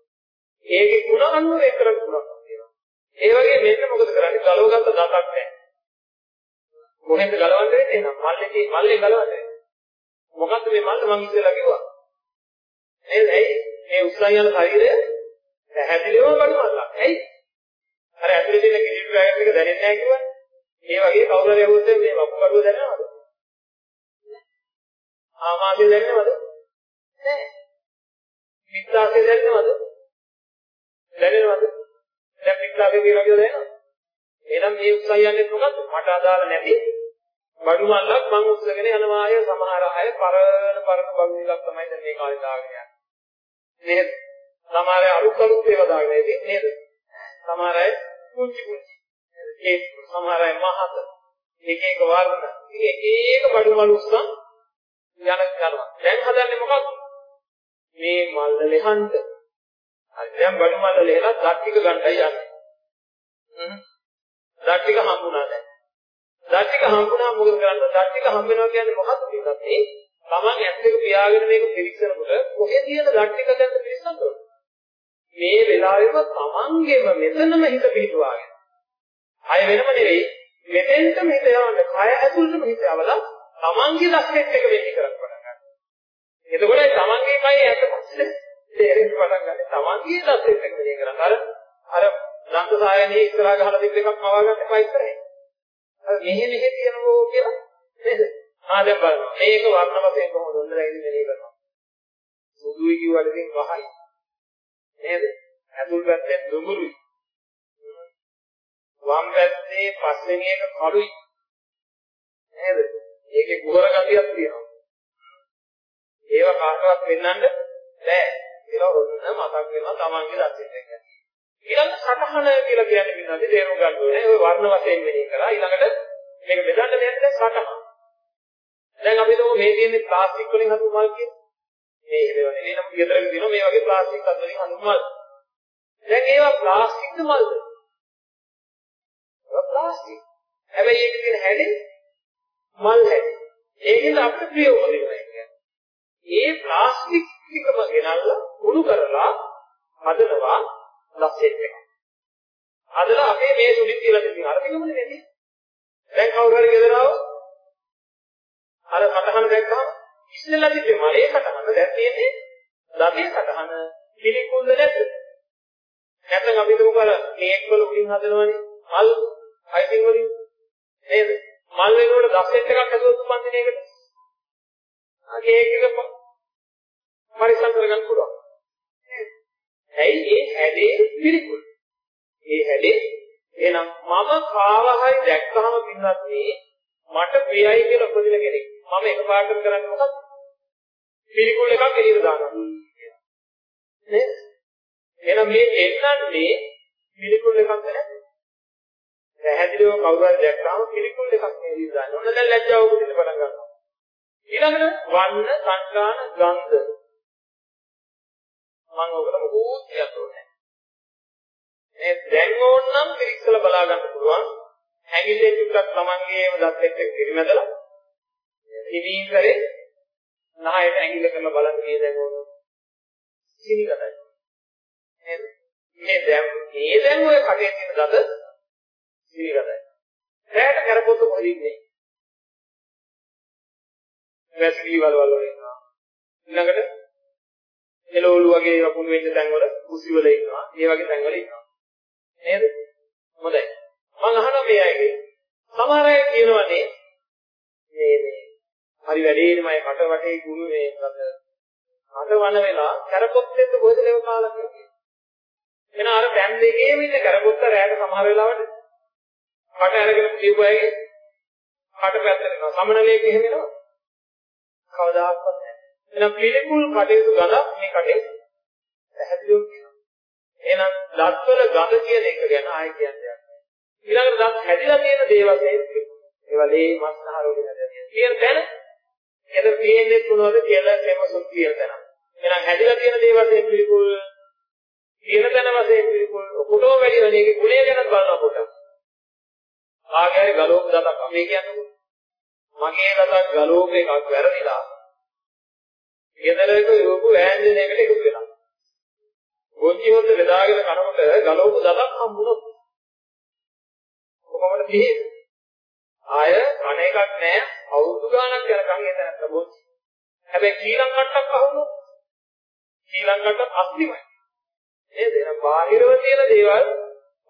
ඒකේ ಗುಣ අනුව වෙන් කරන්න පුළුවන්. ඒ වගේ මෙන්න මොකද කරන්නේ? ගලවගත්ත දතක් නැහැ. කොහෙන්ද ගලවන්න වෙන්නේ නම් මල්ලේ මල්ලේ ගලවන්නේ මොකද්ද මේ මල්ල මං ඉස්සෙල්ලා කිව්වා නේද ඇයි මේ උස්සන් යන ශරීරය පැහැදිලිවම බඩු මල්ලක් ඇයි අර ඇතුලේ තියෙන කිලිට් වයර් එක දැනෙන්නේ නැහැ කිව්වනේ ඒ වගේ කවුරු හරි ඇහුවොත් මේ වපු කඩුව දැනෙනවද ආමාශය දැනෙනවද නැහැ පිත්තාසේ දැනෙනවද? දැනෙනවද? දැන් පිත්තාසේ කියලා කියද දැනෙනවද? එහෙනම් මේ උත්සාහ යන්නේ මොකද්ද? මට අදාළ නැති බඩු මල්ලක් මං උස්සගෙන යනවා අය සමහර අය පරණ පරණ බඩු එකක් තමයි දැන් මේ කාලේ දාගෙන යන්නේ. නේද? සමහර අය අලුත් අලුත් ඒවා දාගෙන ඉන්නේ නේද? සමහර අය කුංචි කුංචි. ඒ සමහර අය මහත. එක එක වර්ණ. එක එක බඩු මල් උස්සන් යන යනවා. දැන් හදන්නේ මොකක්ද? මේ මල්ල ලෙහන්න. හරි දැන් බඩු මල්ල ලෙහලා දත් ටික ගන්නයි යන්නේ. හ්ම්. දත් ටික හම්බුණා දැන්. දත් ටික හම්බුණා මොකද කරන්නේ? දත් ටික හම්බ වෙනවා කියන්නේ මොකක්ද කියලාත් ඒ තමන් ඇස් දෙක පියාගෙන මේක පිරික්සනකොට කොහේ තියෙන දත් ටික දැන් පිරික්සන්න ඕන. මේ වෙලාවෙම තමන්ගෙම මෙතනම හිත පිහිටුවාගෙන. අය වෙනම නෙවෙයි මෙතෙන්ටම හිත යවන්න. කය ඇතුළටම හිත යවලා තමන්ගේ දස්කෙත් එක වෙන්නේ කරන්න පටන් ගන්නවා. එතකොට තමන්ගේ කය ඇත පස්සේ තේරෙන්න පටන් ගන්නවා. තමන්ගේ දස්කෙත් එක වෙන්නේ කරන්න. අර අර දන්ත සායනේ ඉස්සරහා ගහලා තිබ්බ එකක් මවා ගන්න එපා ඉස්සරහින්. අර මෙහෙ මෙහෙ තියනවෝ කියලා නේද? ආ දැන් බලන්න. මේක වර්ණ වශයෙන් කොහොමද හොඳ රැයිද මෙහෙ කරනවා. සුදුයි කිව්වට ඉතින් වහයි. නේද? ඇතුල් පැත්තෙන් දුමුරුයි. වම් පැත්තේ පස්වෙනි එක කළුයි. නේද? ඒකේ කුහර ගතියක් තියෙනවා. ඒව කාටවත් පෙන්වන්න බෑ. ඒවා ඔන්න මතක් වෙනවා Tamange දර්ශනය ගැන. ඊළඟ සටහන කියලා කියන්නේ මොනවද? තේරුම් ගන්න ඕනේ. ඔය වර්ණ වශයෙන් මෙහෙ කරා. ඊළඟට මේක බෙදන්න දෙන්නේ සටහන. දැන් අපි දුමු මේ තියෙන්නේ ප්ලාස්ටික් වලින් හදපු මල් කියන්නේ. මේ එහෙම නෙවෙයි නම් ගෙදරක දිනන මේ වගේ ප්ලාස්ටික් වලින් හදපු මල්. දැන් ඒවා ප්ලාස්ටික්ද මල්ද? ඒවා ප්ලාස්ටික්. හැබැයි ඒකේ තියෙන හැඩේ මල් හැටි. ඒකෙන් අපිට ප්‍රිය උපදිනවා කියන්නේ. ඒ ප්ලාස්ටික් ටිකම ගෙනල්ලා කුණු කරලා හදනවා ලස්සෙත් එක. හදලා අපේ මේ සුලිත් තියලා තියෙන අර ටිකම නෙමෙයි. දැන් කවුරු හරි ගෙදරව අර සටහන දැක්කම ඉස්සෙල්ලා තිබ්බේ මලේ සටහන දැන් තියෙන්නේ දතේ සටහන පිළිකුල්ද නැද්ද? නැත්නම් අපි දුක කර කේක් වල උඩින් හදනවනේ මල් අයිතින් වලින් නේද? මල් වෙනකොට දස් සෙට් එකක් හදුවොත් උපන්දිනයකට. ආගේ ඒක පරිසම් කරගන්න පුළුවන්. ඇයි ඒ හැඩේ පිළිකුල්. ඒ හැඩේ එහෙනම් මම කාවහයි දැක්කහම පින්නත් මේ මට ප්‍රියයි කියලා උපදින කෙනෙක්. මම එකපාරටම කරන්නේ මොකක්ද? පිළිකුල් එකක් එළියට දානවා. නේද? එහෙනම් මේ එන්නන්නේ පිළිකුල් එකක් නැහැ. පැහැදිලිව කවුරු හරි දැක්කම පිළිකුල් එකක් නෙවෙයි දාන්න. ඔන්න දැන් ලැජ්ජාව උපදින්න පටන් ගන්නවා. ඊළඟට වන්න, සංකාන, ගන්ධ. මම ඔයගොල්ලෝ මොකෝත් කියන්න ඕනේ. මේ දැන් ඕනනම් පිළිස්සල බලා ගන්න පුළුවන්. හැඟිල්ලේ චුට්ටක් තමන්ගේම දත් එක්ක කිරිමැදලා. ඉනීම් කරේ නහයට ඇඟිල්ල කරලා බලන්න මේ දැන් ඕන. සිනිකටයි. නේද? මේ දැන් මේ දැන් ඔය කටේ තියෙන දත සීගතයි. රැයට කරපොත්තු කොහෙද ඉන්නේ? වැස්ලි වල වල ඉන්නවා. ඊළඟට එළවලු වගේ වකුණු වෙච්ච තැන්වල කුසි වල ඉන්නවා. මේ වගේ තැන්වල ඉන්නවා. නේද? හොඳයි. මම අහනවා මේ අයගේ සමහර අය කියනවානේ මේ මේ හරි වැඩේනේ මම කට වටේ ගුරු මේ මොකද අට වන වෙලා කරපොත්තෙත් කොහෙද ලෙව කාලා කියන්නේ. එන අර පෑන් දෙකේම ඉන්න කරපොත්ත රැයට සමහර වෙලාවට කට අරගෙන දීපු අයගේ කට පැත්තට යනවා. සමනලයක එහෙම වෙනවා. කවදාවත් නැහැ. එහෙනම් පිළිකුල් කටයුතු ගඳක් මේ කටේ පැහැදිලිව කියනවා. එහෙනම් දත්වල ගඳ කියන එක ගැන ආයෙ කියන්නේ නැහැ. ඊළඟට දත් හැදිලා තියෙන දේවල් ඒවා ලේ මස්නහර වලින් හැදලා තියෙන. කියන තැන එද තියෙන්නේ මොනවද කියලා එමසුත් කියන තැන. එහෙනම් හැදිලා තියෙන දේවල් පිළිකුල් කියන තැන වශයෙන් පිළිකුල් ඔකොටම වැඩි වෙන එකේ ගුණය ගැන බලනවා පොඩ්ඩක්. කාගේ හරි ගලෝක දතක්. අපි කියන්නේ මගේ දතක් ගලෝක එකක් වැරදිලා ගෙදරක යොකු ඈන්ජනයකට එකතු වෙනවා ගොන්චි හොද්ද බෙදාගෙන කනකොට ගලෝක දතක් හම්බුනොත් කොහොමද තියෙන්නේ? ආය කණ එකක් නැහැ අවුරුදු ගාණක් යනකම් එතන නැත්නම් ගොන්චි හැබැයි ශ්‍රී ලංකට්ටක් අහුනොත් ශ්‍රී ලංකට්ට අස්තිමයි. නේද? එහෙනම් බාහිරව තියෙන දේවල්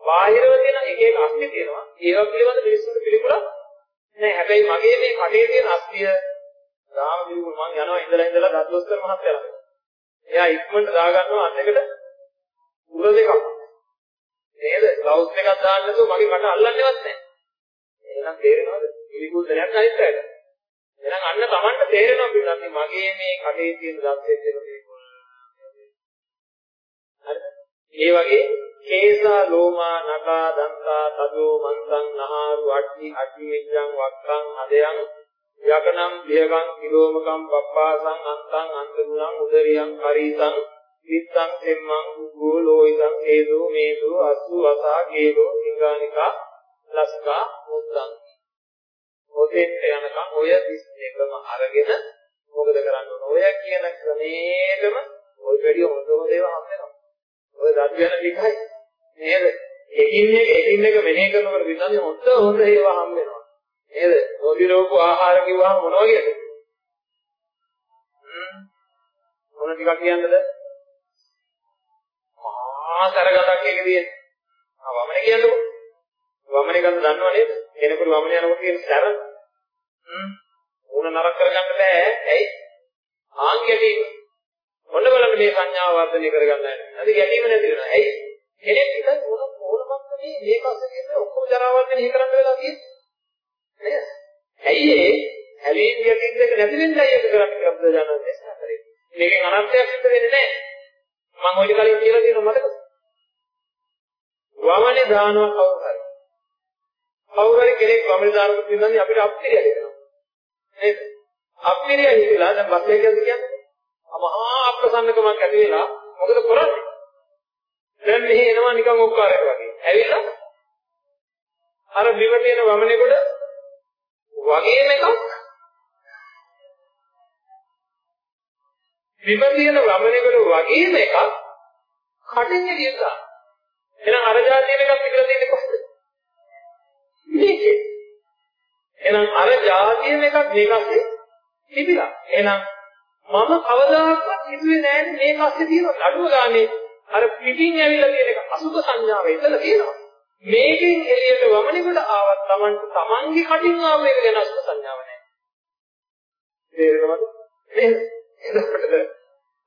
බාහිරව තියෙන එක එක අස්ති තියෙනවා. ඒවා පිළිබඳ මිනිස්සුන්ට පිළිකුලක් නෑ. හැබැයි මගේ මේ කටේ තියෙන අස්තිය රාම විරුල් මං යනවා ඉඳලා ඉඳලා දත්ලොස්කර මහත්තයා ළඟ. එයා ඉක්මනට දාගන්නවා අන්නකට උර දෙකක්. නේද? ග්ලවුස් එකක් දාන්න නැතුව මගේ කට අල්ලන්නේවත් නැහැ. එහෙනම් තේරෙනවද? පිළිකුල් දෙයක් අනිත් පැයට. එහෙනම් අන්න Tamanට තේරෙනවා පිළිගන්නේ මගේ මේ කඩේ තියෙන දත්තේ දෙක පිළිකුල්. හරිද? ඒ වගේ කේසා ලෝමා නකා දන්තා තදෝ මන්තං නහාරු අට්ටි අට්ටි විඤ්ඤං වක්ඛං අදයන් යකනම් දියගං කිලෝමකම් පප්පාසං අන්තං අන්තගුණං උදරියං පරීසං විත්තං සෙම්මං ගෝලෝයිතං හේදෝ මේදෝ අසු අසා කේලෝ සිංගානිකා ලස්කා මුත්තං. ඔතෙන්ට යනකම් ඔය 32ම අරගෙන මොකද කරන්න? ඕන ඔය කියන ක්‍රමේටම ඔය වැඩි හොඳ හොඳ ඒවා හම් වෙනවා. ඔය දත් වෙන ටිකයි නේද එකින් එක එකින් එක මෙහෙ කරනකොට විතරනේ හොඳ හොඳ ඒවා හම් වෙනවා නේද නොදිරෝපු ආහාර කිව්වහම මොන වගේද මොන ටිකක් කියන්නද ආසරගතක් එක තියෙන. ආ වමනේ කියන්නකෝ. වමනේ ගන්න දන්නව නේද? කෙනෙකුට වමනේ යනකොට තියෙන සැර. හ්ම්. උණ නරක කරගන්න බෑ. ඇයි? ආන් ගැටීම. ඔන්න බලන්න මේ සංඥාව වර්ධනය කරගන්න නැහැ. අද ගැටීම නැති වෙනවා. ඇයි? කෙනෙක් ඉතින් මොන මොනමත් මේ මේක අසකේ ඔක්කොම ජරාවල් ගැන හිතරන්න වෙලා තියෙන්නේ. නේද? ඇයි ඒ? හැලීම් යකින් දෙක නැති වෙන්නයි ඒක කරන්නේ කියලා බුදුජානක දේශනා කරේ. මේකෙන් අනර්ථයක් සිද්ධ වෙන්නේ නැහැ. මම ඔය කලින් කියලා තියෙනවා මතකද? වමනේ දානවා කවුරු හරි. කවුරු හරි කෙනෙක් වමනේ දානකොට ඉඳන්දී අපිට අප්තිරිය හිතෙනවා. නේද? අප්තිරිය හිතලා දැන් බස් එකේ කියන්නේ මහා අප්‍රසන්නකමක් ඇති වෙලා මොකද කරන්නේ? දැන් මෙහි එනවා නිකන් ඔක්කාරයට වගේ. ඇවිල්ලා අර බිම තියෙන වමනේකට වගේම එකක් බිම තියෙන වමනේකට වගේම එකක් කටින් එළියට එහෙනම් අර જાතියන එකක් පිටලා තියෙන්නේ කොහොමද? මේකේ. එහෙනම් අර જાතියන එකක් මේකස්සේ තිබිලා. එහෙනම් මම කවදාකවත් හිතුවේ නෑනේ මේක අස්සේ තියෙන නඩුව ගානේ අර පිටින් ඇවිල්ලා තියෙන එක අසුභ සංඥාව එතන තියෙනවා. මේකෙන් එළියට වමනෙකට ආවත් Tamanට Tamanගේ කටින් ආව එක ගැන අසුභ සංඥාව නෑ. තේරෙනවද? නේද? එතකොට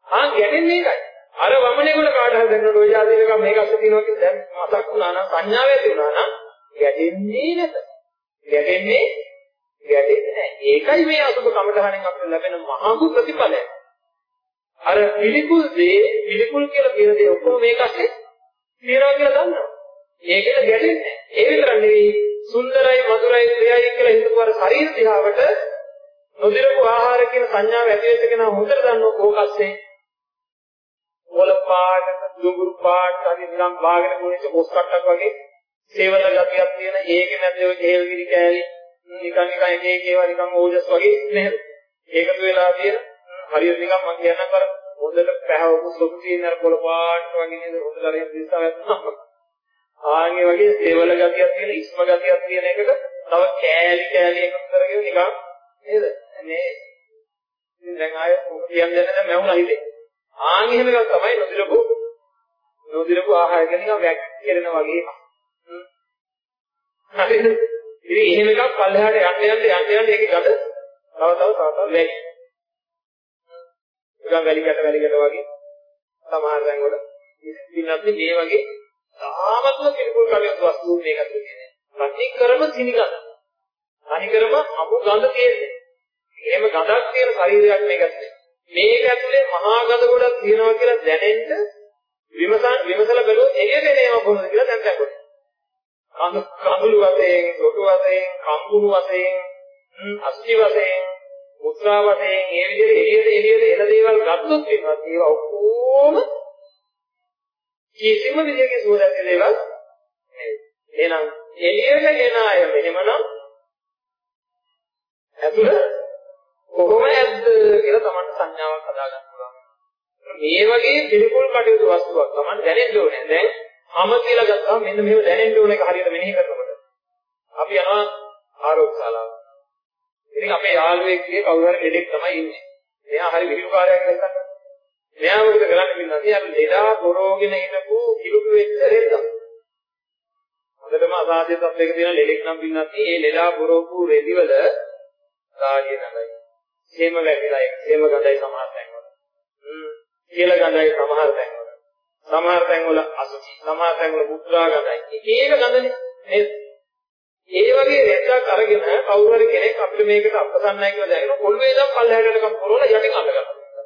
ආ ගැටෙන්නේ මේකයි. අර වමනේ වල කාට හරි දැනනකොට ඔය જાතිය එක මේක අස්ස තියෙනවා කියලා දැන් මතක් වුණා නම් සංඥාව ඇති වුණා නම් ගැටෙන්නේ නැත. ගැටෙන්නේ ගැටෙන්නේ නැහැ. ඒකයි මේ අසුබ කමඨහණෙන් අපිට ලැබෙන මහඟු ප්‍රතිඵලය. අර පිළිකුල් දේ පිළිකුල් කියලා කියන දේ ඔක්කොම මේක අස්සේ තියනවා කියලා දන්නවා. ඒකෙට ගැටෙන්නේ නැහැ. ඒ විතර නෙවෙයි සුන්දරයි මధుරයි ප්‍රියයි කියලා හිතපු අර ශරීර දිහාවට නොදිරපු ආහාර කියන සංඥාව ඇති වෙච්ච කෙනා හොඳට දන්නවා ඕකස්සේ කොළ පාට, දුඟුරු පාට, අනි නිකන් බාගෙන මොනිච්ච කොස් කට්ටක් වගේ සේවල ගතියක් තියෙන ඒකේ නැද්ද ඔය හේල්ගිරි කෑලි නිකන් නිකන් එක එක ඒවා නිකන් ඕජස් වගේ නේද? ඒකතු වෙලා තියෙන හරියට නිකන් මම කියන්නම් කර හොඳට පැහැවපු සොකු තියෙන අර කොළ පාට වගේ නේද හොඳට අර දිස්සාවක් තමයි. ආන්ගේ වගේ සේවල ගතියක් තියෙන ඉස්ම ගතියක් තියෙන එකක තව කෑලි කෑලි එකතු කරගෙන නිකන් නේද? මේ ඉතින් දැන් ආයෙ කියන්නේ නැහැ මම හිතේ. ආන් එහෙම එකක් තමයි නොදිරපු නොදිරපු ආහාර ගැන නිකන් වැක්කිරෙන වගේ එකක්. හරිද? ඉතින් එහෙම එකක් පල්ලෙහාට යන්න යන්න යන්න යන්න ඒකේ ගඳ තව තව තව තව වැඩි. නිකන් වැලිකට වැලිකට වගේ සමහර තැන් වල ඉතින්වත් මේ වගේ සාමත්ම පිළිකුල් කලියුත් වස්තුන් මේකට කියන්නේ. ප්‍රතික්‍රම සිනිගඳ. අනිකරම අමු ගඳ තියෙන්නේ. එහෙම ගඳක් තියෙන ශරීරයක් මේකත් නේ. මේක ඇතුලේ මහා ගඳ ගොඩක් තියෙනවා කියලා දැනෙන්න විමසන් විමසලා බැලුවොත් එළියට එනේම කොහොමද කියලා දැන් දැක්කොත්. කඳු කඳුළු වශයෙන්, රොටු වශයෙන්, කම්බුණු වශයෙන්, අස්ති වශයෙන්, මුත්‍රා වශයෙන් මේ විදිහට එළියට එළියට එන දේවල් ගත්තොත් වෙනවා. ඒවා ඔක්කොම කිසිම විදිහකින් සුවදක් දේවල් එහෙනම් එළියට එන අය මෙහෙමනම් ඇතුළ කොහොම ඇද්ද කියලා Taman සංඥාවක් හදාගන්න පුළුවන්. මේ වගේ පිළිකුල් කටයුතු වස්තුවක් Taman දැනෙන්න ඕනේ. දැන් අම කියලා ගත්තාම මෙන්න මේව දැනෙන්න ඕනේ හරියට මෙනෙහි කරනකොට. අපි යනවා ආරෝග්‍ය ශාලාවට. ඉතින් අපේ යාළුවෙක් කියේ කවුරු හරි ලෙඩෙක් තමයි ඉන්නේ. එයා හරි විහිළුකාරයෙක් නැත්තම්. මෙයා මොකද කරන්නේ පින්නන්නේ? අර ලෙඩා බොරෝගෙන හිටපු කිලුටු වෙච්ච රෙද්දා. හොඳටම අසාධ්‍ය තත්යක තියෙන ලෙඩෙක් නම් පින්නන්නේ ඒ ලෙඩා බොරෝපු රෙදිවල සාඩිය නගයි. හේම වැగిලා ඒක හේම ගඳයි සමහර තැන්වල. හ්ම් කියලා ගඳයි සමහර තැන්වල. සමහර තැන්වල අසුචි, සමහර තැන්වල මුත්‍රා ගඳයි. එක එක ගඳනේ නේද? ඒ වගේ රැද්දක් අරගෙන කවුරු හරි කෙනෙක් අපිට මේකට අපසන්නයි කියලා දැනගෙන පොළවේ ඉඳන් පල්ලහැටටකම් කරවලා යටින් අල්ල ගන්නවා.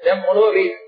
දැන් මොනව වෙයිද?